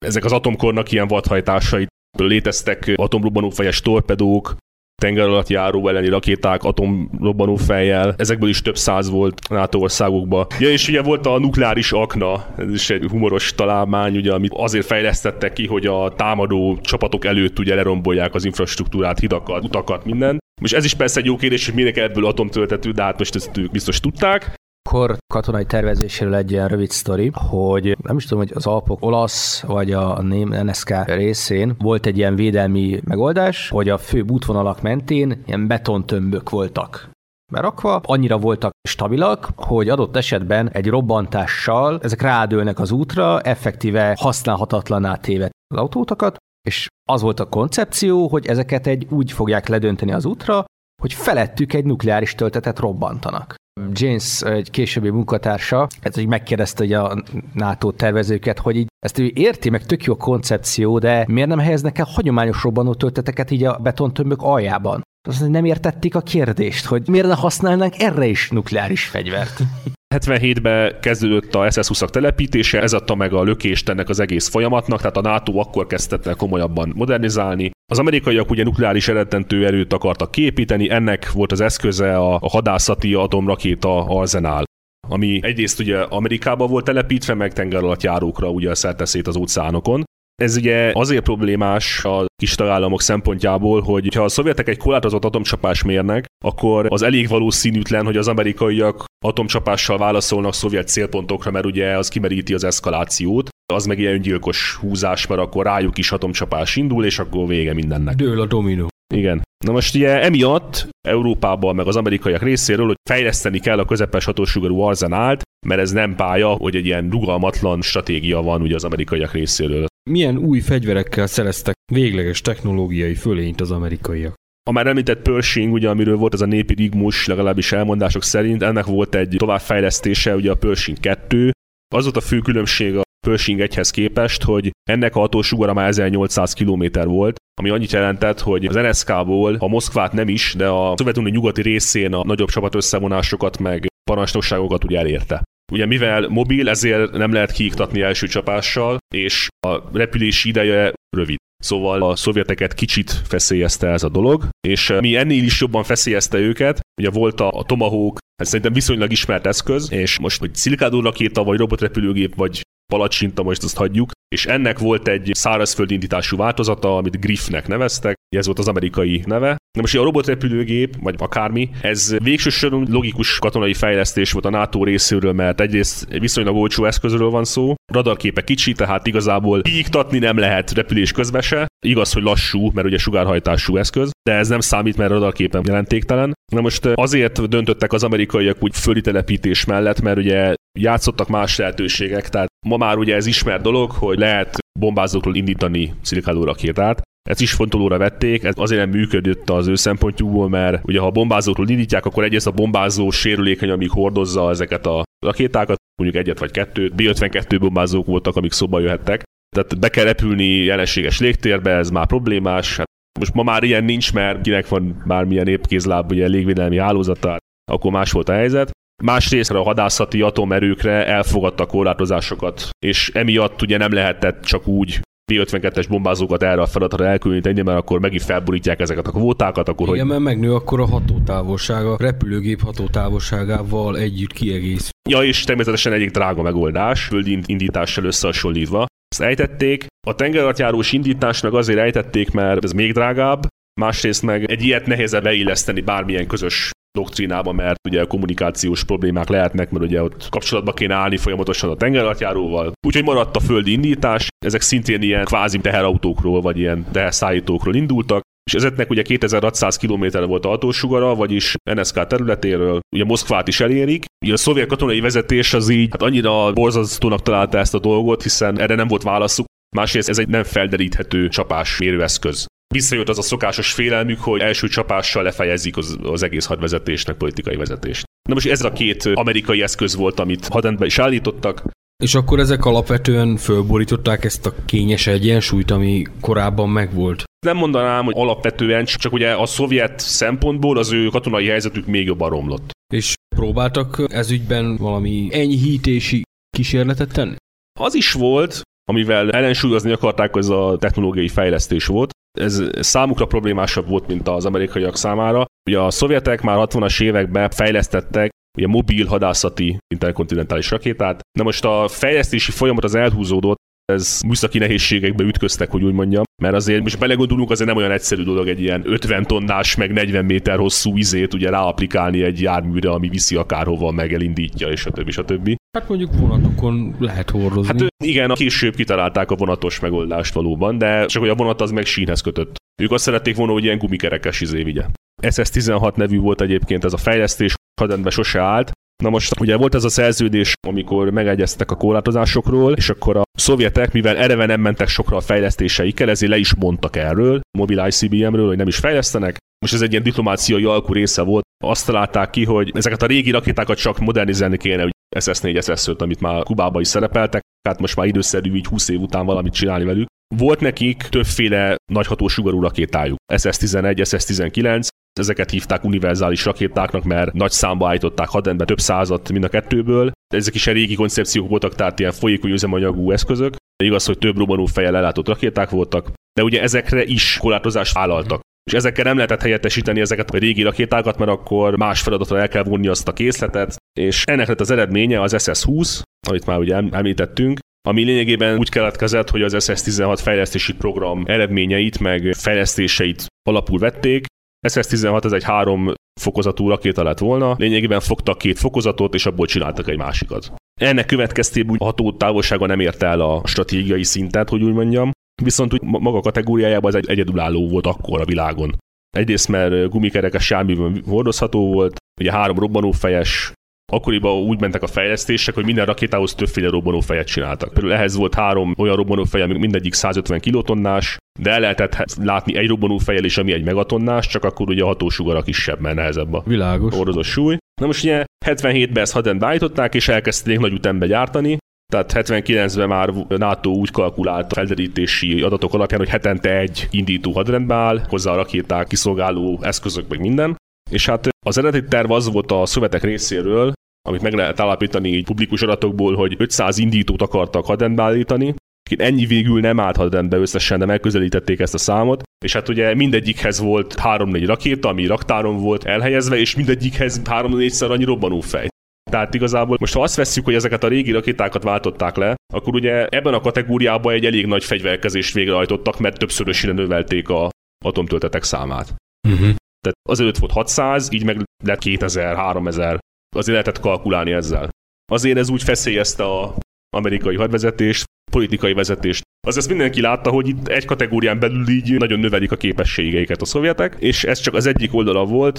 Ezek az atomkornak ilyen vadhajtásai léteztek atomrobbanófejes torpedók, tenger alatt járó elleni rakéták atomrobbanó fejjel, ezekből is több száz volt NATO országokban. Ja, és ugye volt a nukleáris akna, ez is egy humoros találmány, ugye, amit azért fejlesztettek ki, hogy a támadó csapatok előtt ugye lerombolják az infrastruktúrát, hidakat, utakat, minden. És ez is persze egy jó kérdés, hogy minek ebből atomtöltető, de hát most ezt ők biztos tudták. Akkor katonai tervezéséről egy ilyen rövid sztori, hogy nem is tudom, hogy az Alpok olasz vagy a ném NSK részén volt egy ilyen védelmi megoldás, hogy a fő útvonalak mentén ilyen betontömbök voltak berakva, annyira voltak stabilak, hogy adott esetben egy robbantással ezek rádőlnek az útra, effektíve használhatatlaná téve az autótakat, és az volt a koncepció, hogy ezeket egy úgy fogják ledönteni az útra, hogy felettük egy nukleáris töltetet robbantanak. James, egy későbbi munkatársa, ez így megkérdezte hogy a NATO tervezőket, hogy így ezt ő érti, meg tök jó koncepció, de miért nem helyeznek el hagyományos robbanó tölteteket így a betontömbök aljában? Azt nem értették a kérdést, hogy miért ne használnánk erre is nukleáris fegyvert. 77-ben kezdődött a SS-20-ak telepítése, ez adta meg a lökést ennek az egész folyamatnak, tehát a NATO akkor kezdett el komolyabban modernizálni. Az amerikaiak ugye nukleáris eredentő erőt akartak képíteni, ennek volt az eszköze a, a hadászati atomrakéta arzenál ami egyrészt ugye Amerikába volt telepítve, meg tenger alatt járókra ugye szerteszét az óceánokon. Ez ugye azért problémás a kis tagállamok szempontjából, hogy ha a szovjetek egy korlátozott atomcsapás mérnek, akkor az elég valószínűtlen, hogy az amerikaiak atomcsapással válaszolnak szovjet célpontokra, mert ugye az kimeríti az eszkalációt. Az meg ilyen gyilkos húzás, mert akkor rájuk is atomcsapás indul, és akkor vége mindennek. Dől a dominó. Igen. Na most ugye emiatt Európában, meg az amerikaiak részéről, hogy fejleszteni kell a közepes hatósugarú arzenált, mert ez nem pálya, hogy egy ilyen rugalmatlan stratégia van ugye az amerikaiak részéről. Milyen új fegyverekkel szereztek végleges technológiai fölényt az amerikaiak? A már említett Pershing, ugye, amiről volt ez a népi rigmus, legalábbis elmondások szerint, ennek volt egy továbbfejlesztése, ugye a Pershing 2. Az volt a fő különbség a Pershing 1-hez képest, hogy ennek a hatósugara már 1800 km volt, ami annyit jelentett, hogy az NSK-ból a Moszkvát nem is, de a Szovjetunió nyugati részén a nagyobb csapat összevonásokat meg parancsnokságokat ugye elérte. Ugye mivel mobil, ezért nem lehet kiiktatni első csapással, és a repülési ideje rövid. Szóval a szovjeteket kicsit feszélyezte ez a dolog, és mi ennél is jobban feszélyezte őket. Ugye volt a, a Tomahawk, ez szerintem viszonylag ismert eszköz, és most, hogy szilkádó rakéta, vagy robotrepülőgép, vagy palacsinta, most azt hagyjuk, és ennek volt egy szárazföldi indítású változata, amit Griffnek neveztek, ez volt az amerikai neve. Na most a robotrepülőgép, vagy akármi, ez végsősorban logikus katonai fejlesztés volt a NATO részéről, mert egyrészt egy viszonylag olcsó eszközről van szó, radarképe kicsi, tehát igazából kiiktatni nem lehet repülés közben se. Igaz, hogy lassú, mert ugye sugárhajtású eszköz, de ez nem számít, mert radarképen jelentéktelen. Na most azért döntöttek az amerikaiak úgy föli telepítés mellett, mert ugye játszottak más lehetőségek, tehát ma már ugye ez ismert dolog, hogy lehet bombázókról indítani szilikáló rakétát, ezt is fontolóra vették, ez azért nem működött az ő szempontjukból, mert ugye ha a bombázókról indítják, akkor egyrészt a bombázó sérülékeny, amíg hordozza ezeket a rakétákat, mondjuk egyet vagy kettőt, B-52 bombázók voltak, amik szóba jöhettek. Tehát be kell repülni jelenséges légtérbe, ez már problémás. Hát most ma már ilyen nincs, mert kinek van bármilyen épkézláb, ugye légvédelmi hálózata, akkor más volt a helyzet. Másrészt a hadászati atomerőkre elfogadta korlátozásokat, és emiatt ugye nem lehetett csak úgy T-52-es bombázókat erre a feladatra elkülöníteni, mert akkor megint felborítják ezeket a kvótákat. Akkor Igen, hogy... mert megnő akkor a hatótávolsága, repülőgép hatótávolságával együtt kiegész. Ja, és természetesen egyik drága megoldás, földi indítással összehasonlítva. Ezt ejtették. A tengeralattjárós indítás meg azért ejtették, mert ez még drágább, másrészt meg egy ilyet nehézebb beilleszteni bármilyen közös doktrínában, mert ugye kommunikációs problémák lehetnek, mert ugye ott kapcsolatba kéne állni folyamatosan a tengeralattjáróval. Úgyhogy maradt a földi indítás, ezek szintén ilyen kvázi teherautókról vagy ilyen teherszállítókról indultak, és ezeknek ugye 2600 km volt a hatósugara, vagyis NSK területéről, ugye Moszkvát is elérik. Ugye a szovjet katonai vezetés az így hát annyira borzasztónak találta ezt a dolgot, hiszen erre nem volt válaszuk. Másrészt ez egy nem felderíthető csapás mérőeszköz. Visszajött az a szokásos félelmük, hogy első csapással lefejezik az, az egész hadvezetésnek, politikai vezetést. Na most ez a két amerikai eszköz volt, amit hadrendbe is állítottak, És akkor ezek alapvetően fölborították ezt a kényes egyensúlyt, ami korábban megvolt. Nem mondanám, hogy alapvetően, csak ugye a szovjet szempontból az ő katonai helyzetük még jobban romlott. És próbáltak ez ügyben valami enyhítési kísérletet tenni? Az is volt, amivel ellensúlyozni akarták, hogy ez a technológiai fejlesztés volt. Ez számukra problémásabb volt, mint az amerikaiak számára. Ugye a szovjetek már 60-as években fejlesztettek ugye mobil hadászati interkontinentális rakétát. Na most a fejlesztési folyamat az elhúzódott, ez műszaki nehézségekbe ütköztek, hogy úgy mondjam, mert azért most belegondolunk, azért nem olyan egyszerű dolog egy ilyen 50 tonnás, meg 40 méter hosszú izét ugye ráaplikálni egy járműre, ami viszi akárhova, meg elindítja, és a többi, és a többi. Hát mondjuk vonatokon lehet hordozni. Hát igen, később kitalálták a vonatos megoldást valóban, de csak hogy a vonat az meg sínhez kötött. Ők azt szerették volna, hogy ilyen gumikerekes izé vigye. SS-16 nevű volt egyébként ez a fejlesztés, hadrendben sose állt. Na most ugye volt ez a szerződés, amikor megegyeztek a korlátozásokról, és akkor a szovjetek, mivel ereve nem mentek sokra a fejlesztéseikkel, ezért le is mondtak erről, mobil ICBM-ről, hogy nem is fejlesztenek. Most ez egy ilyen diplomáciai alkú része volt. Azt találták ki, hogy ezeket a régi rakétákat csak modernizálni kéne, hogy SS4, SS5, amit már Kubába is szerepeltek, hát most már időszerű így 20 év után valamit csinálni velük. Volt nekik többféle nagyhatósugarú rakétájuk, SS-11, SS-19, ezeket hívták univerzális rakétáknak, mert nagy számba állították hadrendbe több százat mind a kettőből. Ezek is a régi koncepciók voltak, tehát ilyen folyékony üzemanyagú eszközök. De igaz, hogy több robbanó fejjel ellátott rakéták voltak, de ugye ezekre is korlátozást vállaltak. És ezekkel nem lehetett helyettesíteni ezeket a régi rakétákat, mert akkor más feladatra el kell vonni azt a készletet, és ennek lett az eredménye az SS-20, amit már ugye említettünk, ami lényegében úgy keletkezett, hogy az SS-16 fejlesztési program eredményeit meg fejlesztéseit alapul vették. SS-16 ez egy három fokozatú rakéta lett volna, lényegében fogtak két fokozatot, és abból csináltak egy másikat. Ennek következtében a hatótávolsága nem érte el a stratégiai szintet, hogy úgy mondjam, viszont úgy maga kategóriájában ez egy egyedülálló volt akkor a világon. Egyrészt, mert gumikerekes járművön hordozható volt, ugye három robbanófejes, Akkoriban úgy mentek a fejlesztések, hogy minden rakétához többféle robbanófejet csináltak. Például ehhez volt három olyan robbanófej, ami mindegyik 150 kilotonnás, de el lehetett látni egy robbanófejjel is, ami egy megatonnás, csak akkor ugye a hatósugara kisebb, mert nehezebb a Világos. hordozó súly. Na most ugye 77-ben ezt hadrendbe állították, és elkezdték nagy ütembe gyártani, tehát 79-ben már NATO úgy kalkulált a felderítési adatok alapján, hogy hetente egy indító hadrendbe áll, hozzá a rakéták, kiszolgáló eszközök, meg minden. És hát az eredeti terv az volt a szövetek részéről, amit meg lehet állapítani így publikus adatokból, hogy 500 indítót akartak hadrendbe állítani, ennyi végül nem állt hadrendbe összesen, de megközelítették ezt a számot, és hát ugye mindegyikhez volt 3-4 rakéta, ami raktáron volt elhelyezve, és mindegyikhez 3-4-szer annyi robbanófej. Tehát igazából most ha azt vesszük, hogy ezeket a régi rakétákat váltották le, akkor ugye ebben a kategóriában egy elég nagy fegyverkezést végrehajtottak, mert többszörösére növelték a atomtöltetek számát. Uh-huh. Tehát azelőtt volt 600, így meg lett 2000, 3000. Azért lehetett kalkulálni ezzel. Azért ez úgy feszélyezte a amerikai hadvezetést, politikai vezetést. Az ezt mindenki látta, hogy itt egy kategórián belül így nagyon növelik a képességeiket a szovjetek, és ez csak az egyik oldala volt.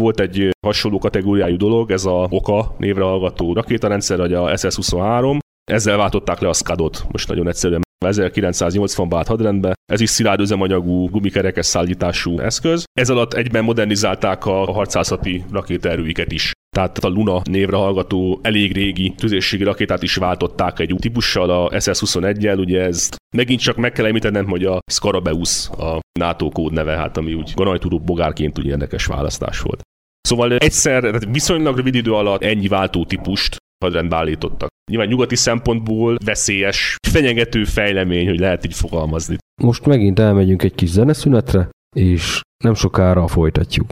Volt egy hasonló kategóriájú dolog, ez a OKA névre hallgató rakétarendszer, vagy a SS-23. Ezzel váltották le a SCAD-ot, most nagyon egyszerűen 1980-ban állt hadrendbe. Ez is szilárd üzemanyagú, gumikerekes szállítású eszköz. Ez alatt egyben modernizálták a harcászati rakétaerőiket is. Tehát a Luna névre hallgató elég régi tüzérségi rakétát is váltották egy új típussal, a SS-21-jel, ugye ez megint csak meg kell említenem, hogy a Scarabeus a NATO kódneve, hát ami úgy ganajtúró bogárként úgy érdekes választás volt. Szóval egyszer, tehát viszonylag rövid idő alatt ennyi váltó típust hadrendbe állítottak. Nyilván nyugati szempontból veszélyes, fenyegető fejlemény, hogy lehet így fogalmazni. Most megint elmegyünk egy kis zeneszünetre, és nem sokára folytatjuk.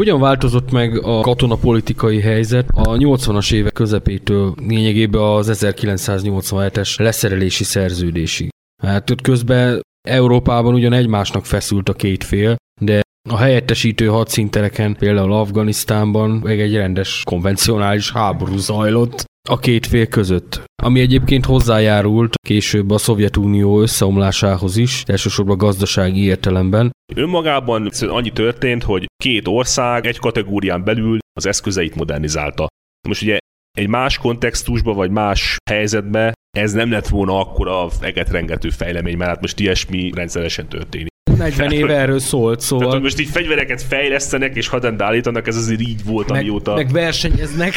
Hogyan változott meg a katonapolitikai helyzet a 80-as évek közepétől lényegében az 1987-es leszerelési szerződésig? Hát ott közben Európában ugyan egymásnak feszült a két fél, de a helyettesítő hadszíntereken, például Afganisztánban meg egy rendes konvencionális háború zajlott a két fél között, ami egyébként hozzájárult később a Szovjetunió összeomlásához is, elsősorban gazdasági értelemben. Önmagában annyi történt, hogy két ország egy kategórián belül az eszközeit modernizálta. Most ugye egy más kontextusban vagy más helyzetben ez nem lett volna akkora egetrengető fejlemény, mert hát most ilyesmi rendszeresen történik. 40 éve erről szólt, szóval... Tehát, most így fegyvereket fejlesztenek és hadrend állítanak, ez azért így volt, meg, amióta... Meg versenyeznek.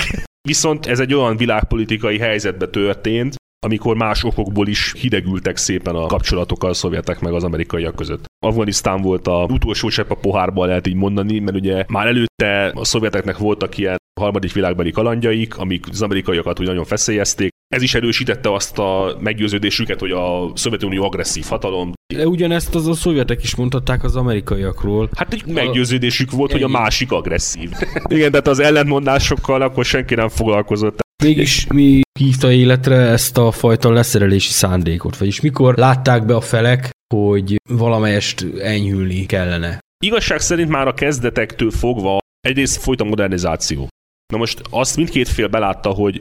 Viszont ez egy olyan világpolitikai helyzetbe történt, amikor más okokból is hidegültek szépen a kapcsolatok a szovjetek meg az amerikaiak között. Afganisztán volt a utolsó csepp a pohárban, lehet így mondani, mert ugye már előtte a szovjeteknek voltak ilyen harmadik világbeli kalandjaik, amik az amerikaiakat úgy nagyon feszélyezték. Ez is erősítette azt a meggyőződésüket, hogy a Szovjetunió agresszív hatalom. De ugyanezt az a szovjetek is mondhatták az amerikaiakról. Hát egy meggyőződésük volt, hogy a másik agresszív. Igen, tehát az ellentmondásokkal akkor senki nem foglalkozott. Mégis mi hívta életre ezt a fajta leszerelési szándékot? Vagyis mikor látták be a felek, hogy valamelyest enyhülni kellene? Igazság szerint már a kezdetektől fogva egyrészt folyt a modernizáció. Na most azt mindkét fél belátta, hogy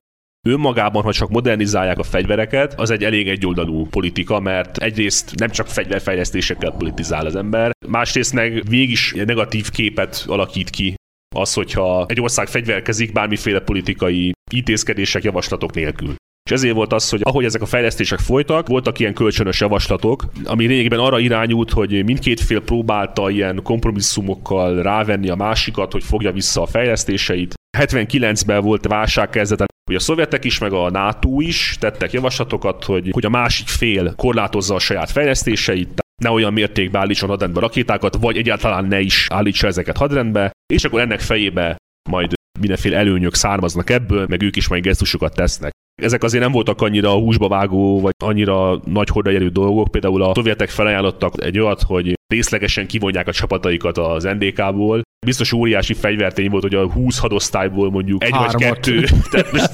önmagában, ha csak modernizálják a fegyvereket, az egy elég egyoldalú politika, mert egyrészt nem csak fegyverfejlesztésekkel politizál az ember, másrészt meg mégis egy negatív képet alakít ki az, hogyha egy ország fegyverkezik bármiféle politikai intézkedések, javaslatok nélkül. És ezért volt az, hogy ahogy ezek a fejlesztések folytak, voltak ilyen kölcsönös javaslatok, ami lényegében arra irányult, hogy mindkét fél próbálta ilyen kompromisszumokkal rávenni a másikat, hogy fogja vissza a fejlesztéseit. 79-ben volt válság kezdete, hogy a szovjetek is, meg a NATO is tettek javaslatokat, hogy, hogy a másik fél korlátozza a saját fejlesztéseit, ne olyan mértékben állítson hadrendbe rakétákat, vagy egyáltalán ne is állítsa ezeket hadrendbe, és akkor ennek fejébe majd mindenféle előnyök származnak ebből, meg ők is majd gesztusokat tesznek. Ezek azért nem voltak annyira húsba vágó, vagy annyira nagy hordajelű dolgok. Például a szovjetek felajánlottak egy olyat, hogy részlegesen kivonják a csapataikat az NDK-ból. Biztos óriási fegyvertény volt, hogy a 20 hadosztályból mondjuk egy Hármat. vagy kettő. Tehát most,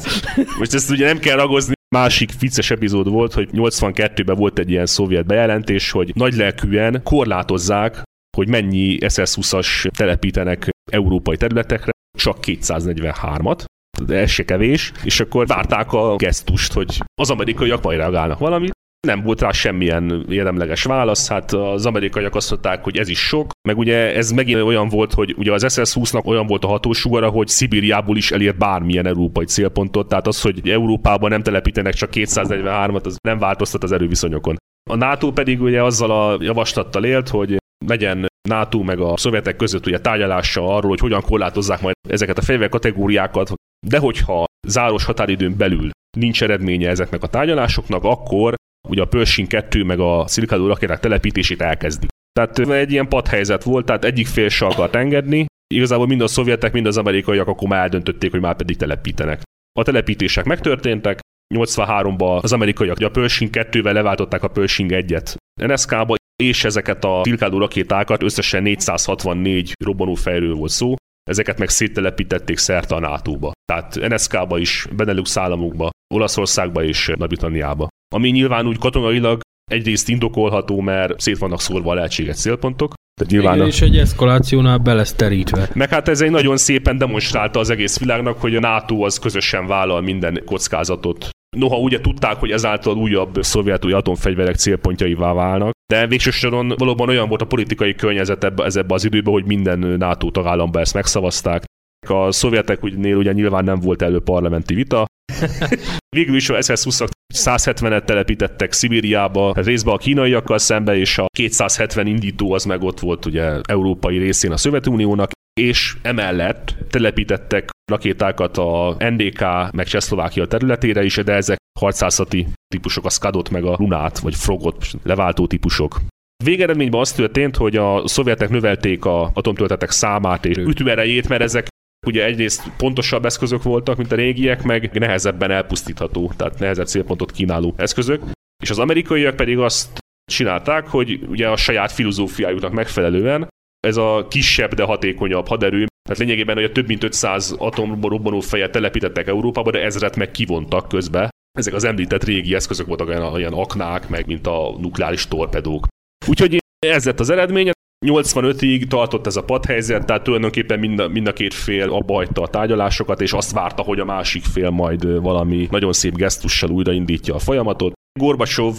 most ezt ugye nem kell ragozni, Másik vicces epizód volt, hogy 82-ben volt egy ilyen szovjet bejelentés, hogy nagylelkűen korlátozzák, hogy mennyi SS-20-as telepítenek európai területekre, csak 243-at, de ez se kevés, és akkor várták a gesztust, hogy az amerikaiak majd reagálnak valamit, nem volt rá semmilyen érdemleges válasz, hát az amerikaiak azt mondták, hogy ez is sok, meg ugye ez megint olyan volt, hogy ugye az SS-20-nak olyan volt a hatósugara, hogy Szibériából is elér bármilyen európai célpontot, tehát az, hogy Európában nem telepítenek csak 243-at, az nem változtat az erőviszonyokon. A NATO pedig ugye azzal a javaslattal élt, hogy legyen NATO meg a szovjetek között ugye tárgyalása arról, hogy hogyan korlátozzák majd ezeket a fegyverkategóriákat, de hogyha záros határidőn belül nincs eredménye ezeknek a tárgyalásoknak, akkor ugye a Pershing 2 meg a Szilkádó rakéták telepítését elkezdik. Tehát egy ilyen padhelyzet volt, tehát egyik fél se akart engedni, igazából mind a szovjetek, mind az amerikaiak akkor már eldöntötték, hogy már pedig telepítenek. A telepítések megtörténtek, 83-ban az amerikaiak a Pershing 2-vel leváltották a Pershing 1-et NSK-ba, és ezeket a Tilkádó rakétákat összesen 464 robbanófejről volt szó, ezeket meg széttelepítették szerte a NATO-ba. Tehát NSK-ba is, Benelux államokba, Olaszországba és Nagy-Britanniába. Ami nyilván úgy katonailag egyrészt indokolható, mert szét vannak szórva a lehetséges célpontok, tehát nyilván Igen, a... és egy eszkalációnál be lesz terítve. Meg hát ez egy nagyon szépen demonstrálta az egész világnak, hogy a NATO az közösen vállal minden kockázatot. Noha ugye tudták, hogy ezáltal újabb szovjet új atomfegyverek célpontjaivá válnak, de végső soron valóban olyan volt a politikai környezet ebbe, ez ebbe az időben, hogy minden NATO tagállamban ezt megszavazták. A szovjeteknél ugye nyilván nem volt elő parlamenti vita. Végül is a SS-20 170-et telepítettek Szibériába, részben a kínaiakkal szembe, és a 270 indító az meg ott volt ugye európai részén a Szovjetuniónak, és emellett telepítettek rakétákat a NDK meg Csehszlovákia területére is, de ezek harcászati típusok, a Skadot meg a Lunát, vagy Frogot, leváltó típusok. Végeredményben az történt, hogy a szovjetek növelték a atomtöltetek számát és ütőerejét, mert ezek ugye egyrészt pontosabb eszközök voltak, mint a régiek, meg nehezebben elpusztítható, tehát nehezebb célpontot kínáló eszközök. És az amerikaiak pedig azt csinálták, hogy ugye a saját filozófiájuknak megfelelően ez a kisebb, de hatékonyabb haderő, tehát lényegében hogy a több mint 500 atombomba robbanó fejet telepítettek Európába, de ezret meg kivontak közbe, ezek az említett régi eszközök voltak olyan, olyan aknák, meg mint a nukleáris torpedók. Úgyhogy ez lett az eredmény. 85-ig tartott ez a padhelyzet, tehát tulajdonképpen mind a, mind a két fél abba hagyta a tárgyalásokat, és azt várta, hogy a másik fél majd valami nagyon szép gesztussal újraindítja a folyamatot. Gorbacsov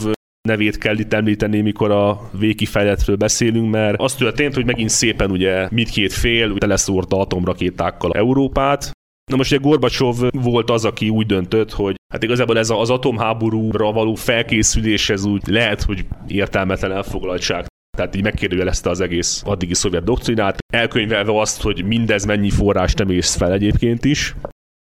nevét kell itt említeni, mikor a végkifejletről beszélünk, mert az történt, hogy megint szépen ugye mindkét fél teleszórta atomrakétákkal Európát, Na most ugye Gorbacsov volt az, aki úgy döntött, hogy hát igazából ez az atomháborúra való felkészülés, ez úgy lehet, hogy értelmetlen elfoglaltság. Tehát így megkérdőjelezte az egész addigi szovjet doktrinát, elkönyvelve azt, hogy mindez mennyi forrás nem ész fel egyébként is.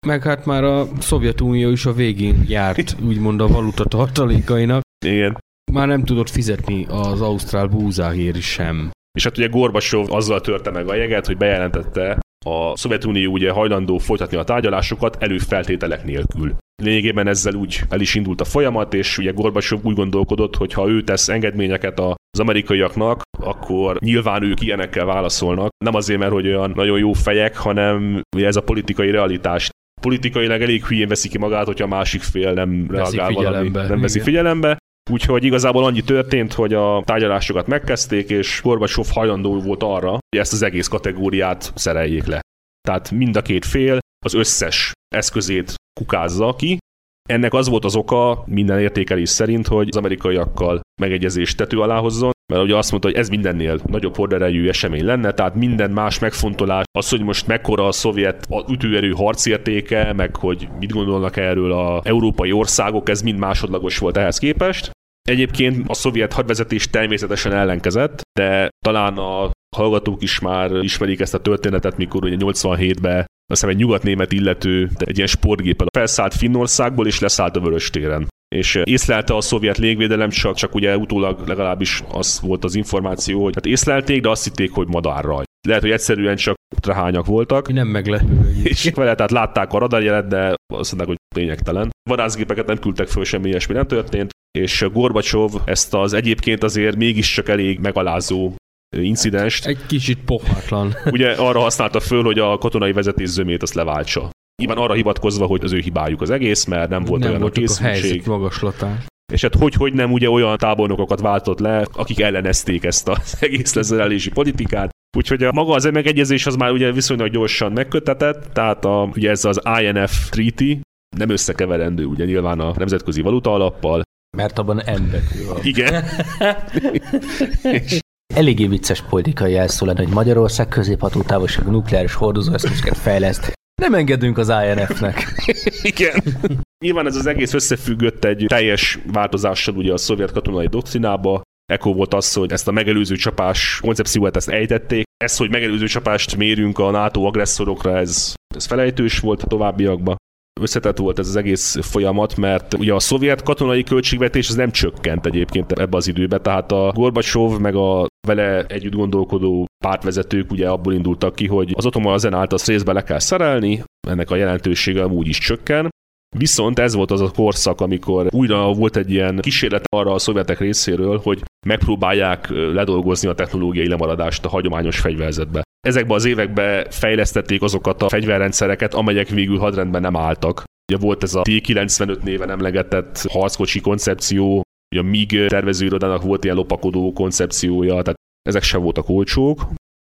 Meg hát már a Szovjetunió is a végén járt, úgymond a valuta tartalékainak. Igen. Már nem tudott fizetni az ausztrál búzáért sem. És hát ugye Gorbasov azzal törte meg a jeget, hogy bejelentette, a Szovjetunió ugye hajlandó folytatni a tárgyalásokat előfeltételek nélkül. Lényegében ezzel úgy el is indult a folyamat, és ugye Gorbachov úgy gondolkodott, hogy ha ő tesz engedményeket az amerikaiaknak, akkor nyilván ők ilyenekkel válaszolnak. Nem azért, mert hogy olyan nagyon jó fejek, hanem ugye ez a politikai realitás. Politikailag elég hülyén veszi ki magát, hogyha a másik fél nem reagál valami, nem veszi figyelembe. Úgyhogy igazából annyi történt, hogy a tárgyalásokat megkezdték, és Gorbacsov hajlandó volt arra, hogy ezt az egész kategóriát szereljék le. Tehát mind a két fél az összes eszközét kukázza ki. Ennek az volt az oka minden értékelés szerint, hogy az amerikaiakkal megegyezést tető alá hozzon, mert ugye azt mondta, hogy ez mindennél nagyobb horderejű esemény lenne, tehát minden más megfontolás, az, hogy most mekkora a szovjet ütőerő harcértéke, meg hogy mit gondolnak erről a európai országok, ez mind másodlagos volt ehhez képest. Egyébként a szovjet hadvezetés természetesen ellenkezett, de talán a hallgatók is már ismerik ezt a történetet, mikor ugye 87-ben azt hiszem egy nyugatnémet illető egy ilyen sportgéppel felszállt Finnországból és leszállt a Vörös téren és észlelte a szovjet légvédelem, csak, csak ugye utólag legalábbis az volt az információ, hogy hát észlelték, de azt hitték, hogy madárraj. Lehet, hogy egyszerűen csak trahányak voltak. Nem meglepő. És vele, tehát látták a radarjelet, de azt mondták, hogy lényegtelen. Vadászgépeket nem küldtek föl, semmi ilyesmi nem történt, és Gorbacsov ezt az egyébként azért mégiscsak elég megalázó incidenst. Egy kicsit pohátlan. Ugye arra használta föl, hogy a katonai vezetés zömét azt leváltsa. Nyilván arra hivatkozva, hogy az ő hibájuk az egész, mert nem volt nem olyan a készültség. A magaslatán. És hát hogy, hogy nem ugye olyan tábornokokat váltott le, akik ellenezték ezt az egész lezerelési politikát. Úgyhogy a maga az megegyezés az már ugye viszonylag gyorsan megkötetett, tehát a, ugye ez az INF Treaty, nem összekeverendő ugye nyilván a nemzetközi valuta alappal. Mert abban ember van. Igen. Eléggé vicces politikai jelszó lenne, hogy Magyarország középható távolságú nukleáris hordozóeszközöket fejleszt. Nem engedünk az INF-nek. Igen. Nyilván ez az egész összefüggött egy teljes változással ugye a szovjet katonai doktrinába. Eko volt az, hogy ezt a megelőző csapás koncepciót ezt ejtették. Ez, hogy megelőző csapást mérünk a NATO agresszorokra, ez, ez felejtős volt a továbbiakban összetett volt ez az egész folyamat, mert ugye a szovjet katonai költségvetés az nem csökkent egyébként ebbe az időbe, tehát a Gorbacsov meg a vele együtt gondolkodó pártvezetők ugye abból indultak ki, hogy az atomazen által részbe le kell szerelni, ennek a jelentősége amúgy is csökken, Viszont ez volt az a korszak, amikor újra volt egy ilyen kísérlet arra a szovjetek részéről, hogy megpróbálják ledolgozni a technológiai lemaradást a hagyományos fegyverzetbe. Ezekben az években fejlesztették azokat a fegyverrendszereket, amelyek végül hadrendben nem álltak. Ugye volt ez a T-95 néven emlegetett harckocsi koncepció, ugye a MIG tervezőirodának volt ilyen lopakodó koncepciója, tehát ezek sem voltak olcsók.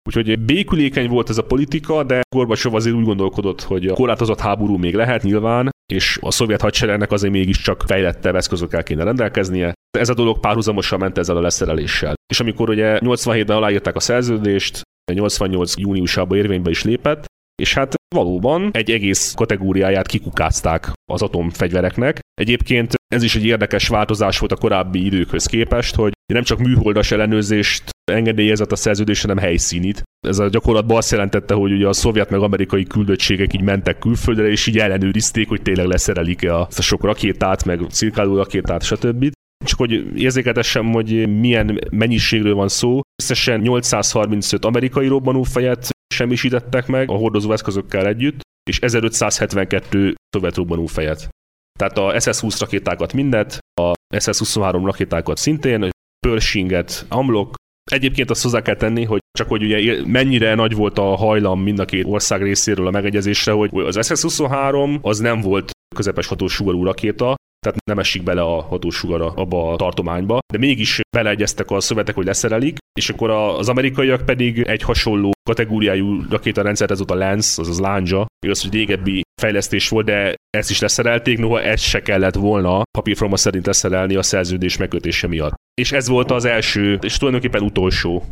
Úgyhogy békülékeny volt ez a politika, de Gorbacsov azért úgy gondolkodott, hogy a korlátozott háború még lehet nyilván, és a szovjet hadseregnek azért mégiscsak fejlettebb eszközökkel kéne rendelkeznie. Ez a dolog párhuzamosan ment ezzel a leszereléssel. És amikor ugye 87-ben aláírták a szerződést, 88 júniusában érvénybe is lépett, és hát valóban egy egész kategóriáját kikukázták az atomfegyvereknek. Egyébként ez is egy érdekes változás volt a korábbi időkhöz képest, hogy nem csak műholdas ellenőrzést engedélyezett a szerződés, hanem helyszínit. Ez a gyakorlatban azt jelentette, hogy ugye a szovjet meg amerikai küldöttségek így mentek külföldre, és így ellenőrizték, hogy tényleg leszerelik-e a, a sok rakétát, meg cirkáló rakétát, stb. Csak hogy érzéketessem, hogy milyen mennyiségről van szó. Összesen 835 amerikai robbanófejet semmisítettek meg a hordozó eszközökkel együtt, és 1572 szovjet robbanófejet. Tehát a SS-20 rakétákat mindet, a SS-23 rakétákat szintén, Pershinget, Amlok, Egyébként azt hozzá kell tenni, hogy csak hogy ugye mennyire nagy volt a hajlam mind a két ország részéről a megegyezésre, hogy az SS-23 az nem volt közepes hatós sugarú rakéta, tehát nem esik bele a hatósugara abba a tartományba, de mégis beleegyeztek a szövetek, hogy leszerelik, és akkor az amerikaiak pedig egy hasonló kategóriájú rakétarendszert, ez ott a Lance, azaz Lándzsa, igaz, hogy régebbi fejlesztés volt, de ezt is leszerelték, noha ez se kellett volna papírforma szerint leszerelni a szerződés megkötése miatt. És ez volt az első, és tulajdonképpen utolsó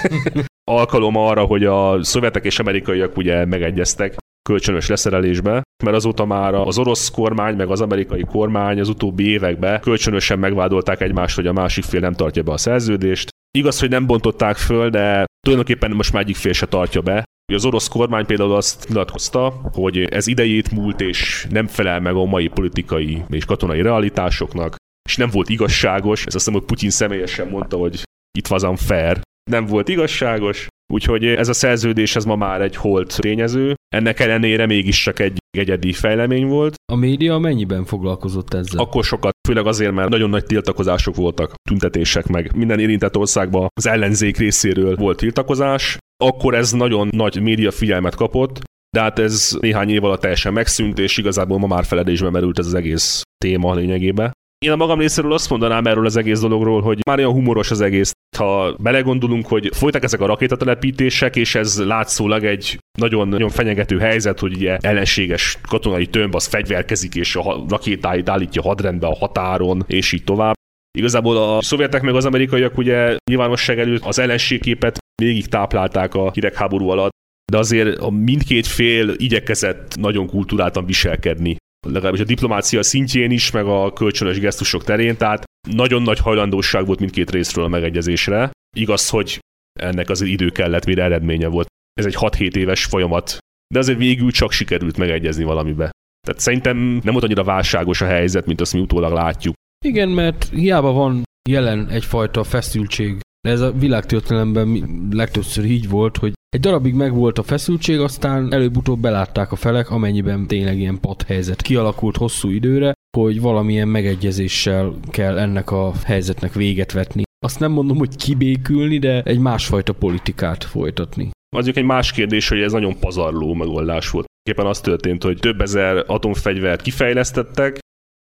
alkalom arra, hogy a szövetek és amerikaiak ugye megegyeztek kölcsönös leszerelésbe, mert azóta már az orosz kormány, meg az amerikai kormány az utóbbi években kölcsönösen megvádolták egymást, hogy a másik fél nem tartja be a szerződést. Igaz, hogy nem bontották föl, de tulajdonképpen most már egyik fél se tartja be. Az orosz kormány például azt nyilatkozta, hogy ez idejét múlt és nem felel meg a mai politikai és katonai realitásoknak, és nem volt igazságos. Ez azt hiszem, hogy Putyin személyesen mondta, hogy itt was fair. Nem volt igazságos, Úgyhogy ez a szerződés ez ma már egy holt tényező, ennek ellenére mégis csak egy egyedi fejlemény volt. A média mennyiben foglalkozott ezzel? Akkor sokat, főleg azért, mert nagyon nagy tiltakozások voltak, tüntetések meg. Minden érintett országban az ellenzék részéről volt tiltakozás. Akkor ez nagyon nagy média figyelmet kapott, de hát ez néhány év alatt teljesen megszűnt, és igazából ma már feledésbe merült ez az egész téma lényegében. Én a magam részéről azt mondanám erről az egész dologról, hogy már olyan humoros az egész. Ha belegondolunk, hogy folytak ezek a rakétatelepítések, és ez látszólag egy nagyon, nagyon fenyegető helyzet, hogy ugye ellenséges katonai tömb az fegyverkezik, és a rakétáit állítja hadrendbe a határon, és így tovább. Igazából a szovjetek meg az amerikaiak ugye nyilvánosság előtt az ellenségképet végig táplálták a hidegháború alatt, de azért a mindkét fél igyekezett nagyon kultúráltan viselkedni legalábbis a diplomácia szintjén is, meg a kölcsönös gesztusok terén, tehát nagyon nagy hajlandóság volt mindkét részről a megegyezésre. Igaz, hogy ennek az idő kellett, mire eredménye volt. Ez egy 6-7 éves folyamat, de azért végül csak sikerült megegyezni valamibe. Tehát szerintem nem volt annyira válságos a helyzet, mint azt mi utólag látjuk. Igen, mert hiába van jelen egyfajta feszültség ez a világtörténelemben legtöbbször így volt, hogy egy darabig megvolt a feszültség, aztán előbb-utóbb belátták a felek, amennyiben tényleg ilyen helyzet kialakult hosszú időre, hogy valamilyen megegyezéssel kell ennek a helyzetnek véget vetni. Azt nem mondom, hogy kibékülni, de egy másfajta politikát folytatni. Az egy más kérdés, hogy ez nagyon pazarló megoldás volt. Éppen az történt, hogy több ezer atomfegyvert kifejlesztettek,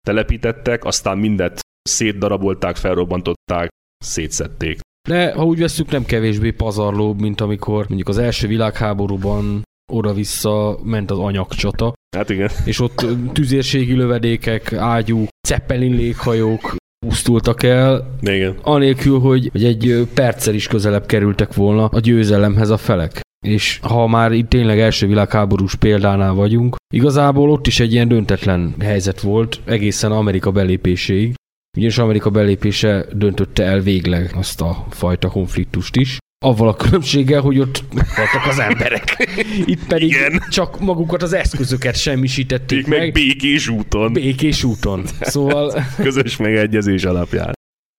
telepítettek, aztán mindet szétdarabolták, felrobbantották, szétszették. De ha úgy veszük, nem kevésbé pazarlóbb, mint amikor mondjuk az első világháborúban oda-vissza ment az anyagcsata. Hát igen. És ott tüzérségi lövedékek, ágyúk, ceppelin léghajók pusztultak el, igen. anélkül, hogy, hogy egy perccel is közelebb kerültek volna a győzelemhez a felek. És ha már itt tényleg első világháborús példánál vagyunk, igazából ott is egy ilyen döntetlen helyzet volt egészen Amerika belépéséig, ugyanis Amerika belépése döntötte el végleg azt a fajta konfliktust is. Avval a különbséggel, hogy ott meghaltak az emberek. Itt pedig Igen. csak magukat az eszközöket semmisítették meg. meg békés úton. Békés úton. Szóval... Közös megegyezés alapján.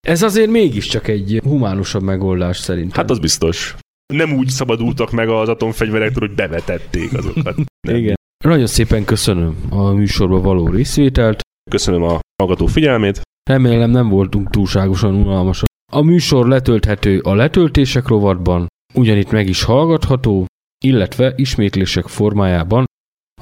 Ez azért mégiscsak egy humánusabb megoldás szerintem. Hát az biztos. Nem úgy szabadultak meg az atomfegyverektől, hogy bevetették azokat. Nem. Igen. Nagyon szépen köszönöm a műsorba való részvételt. Köszönöm a hallgató figyelmét. Remélem nem voltunk túlságosan unalmasak. A műsor letölthető a letöltések rovatban, ugyanitt meg is hallgatható, illetve ismétlések formájában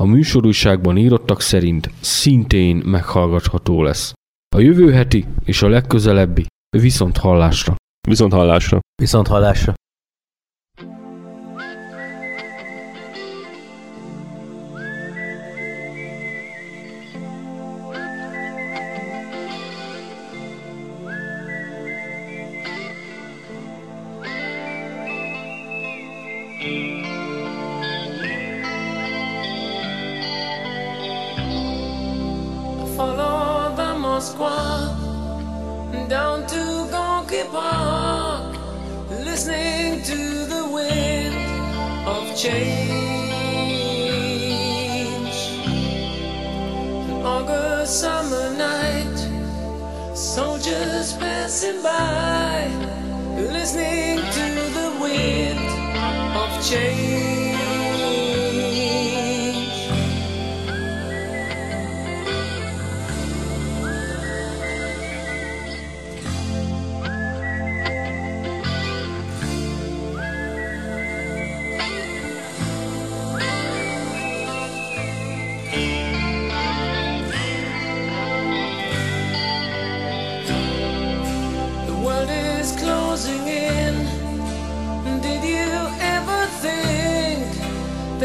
a műsorújságban írottak szerint szintén meghallgatható lesz. A jövő heti és a legközelebbi viszont hallásra. Viszont hallásra. Viszont hallásra. change. An August summer night, soldiers passing by, listening to the wind of change.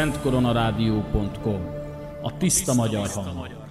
szentkoronarádió.com. A tiszta magyar hang.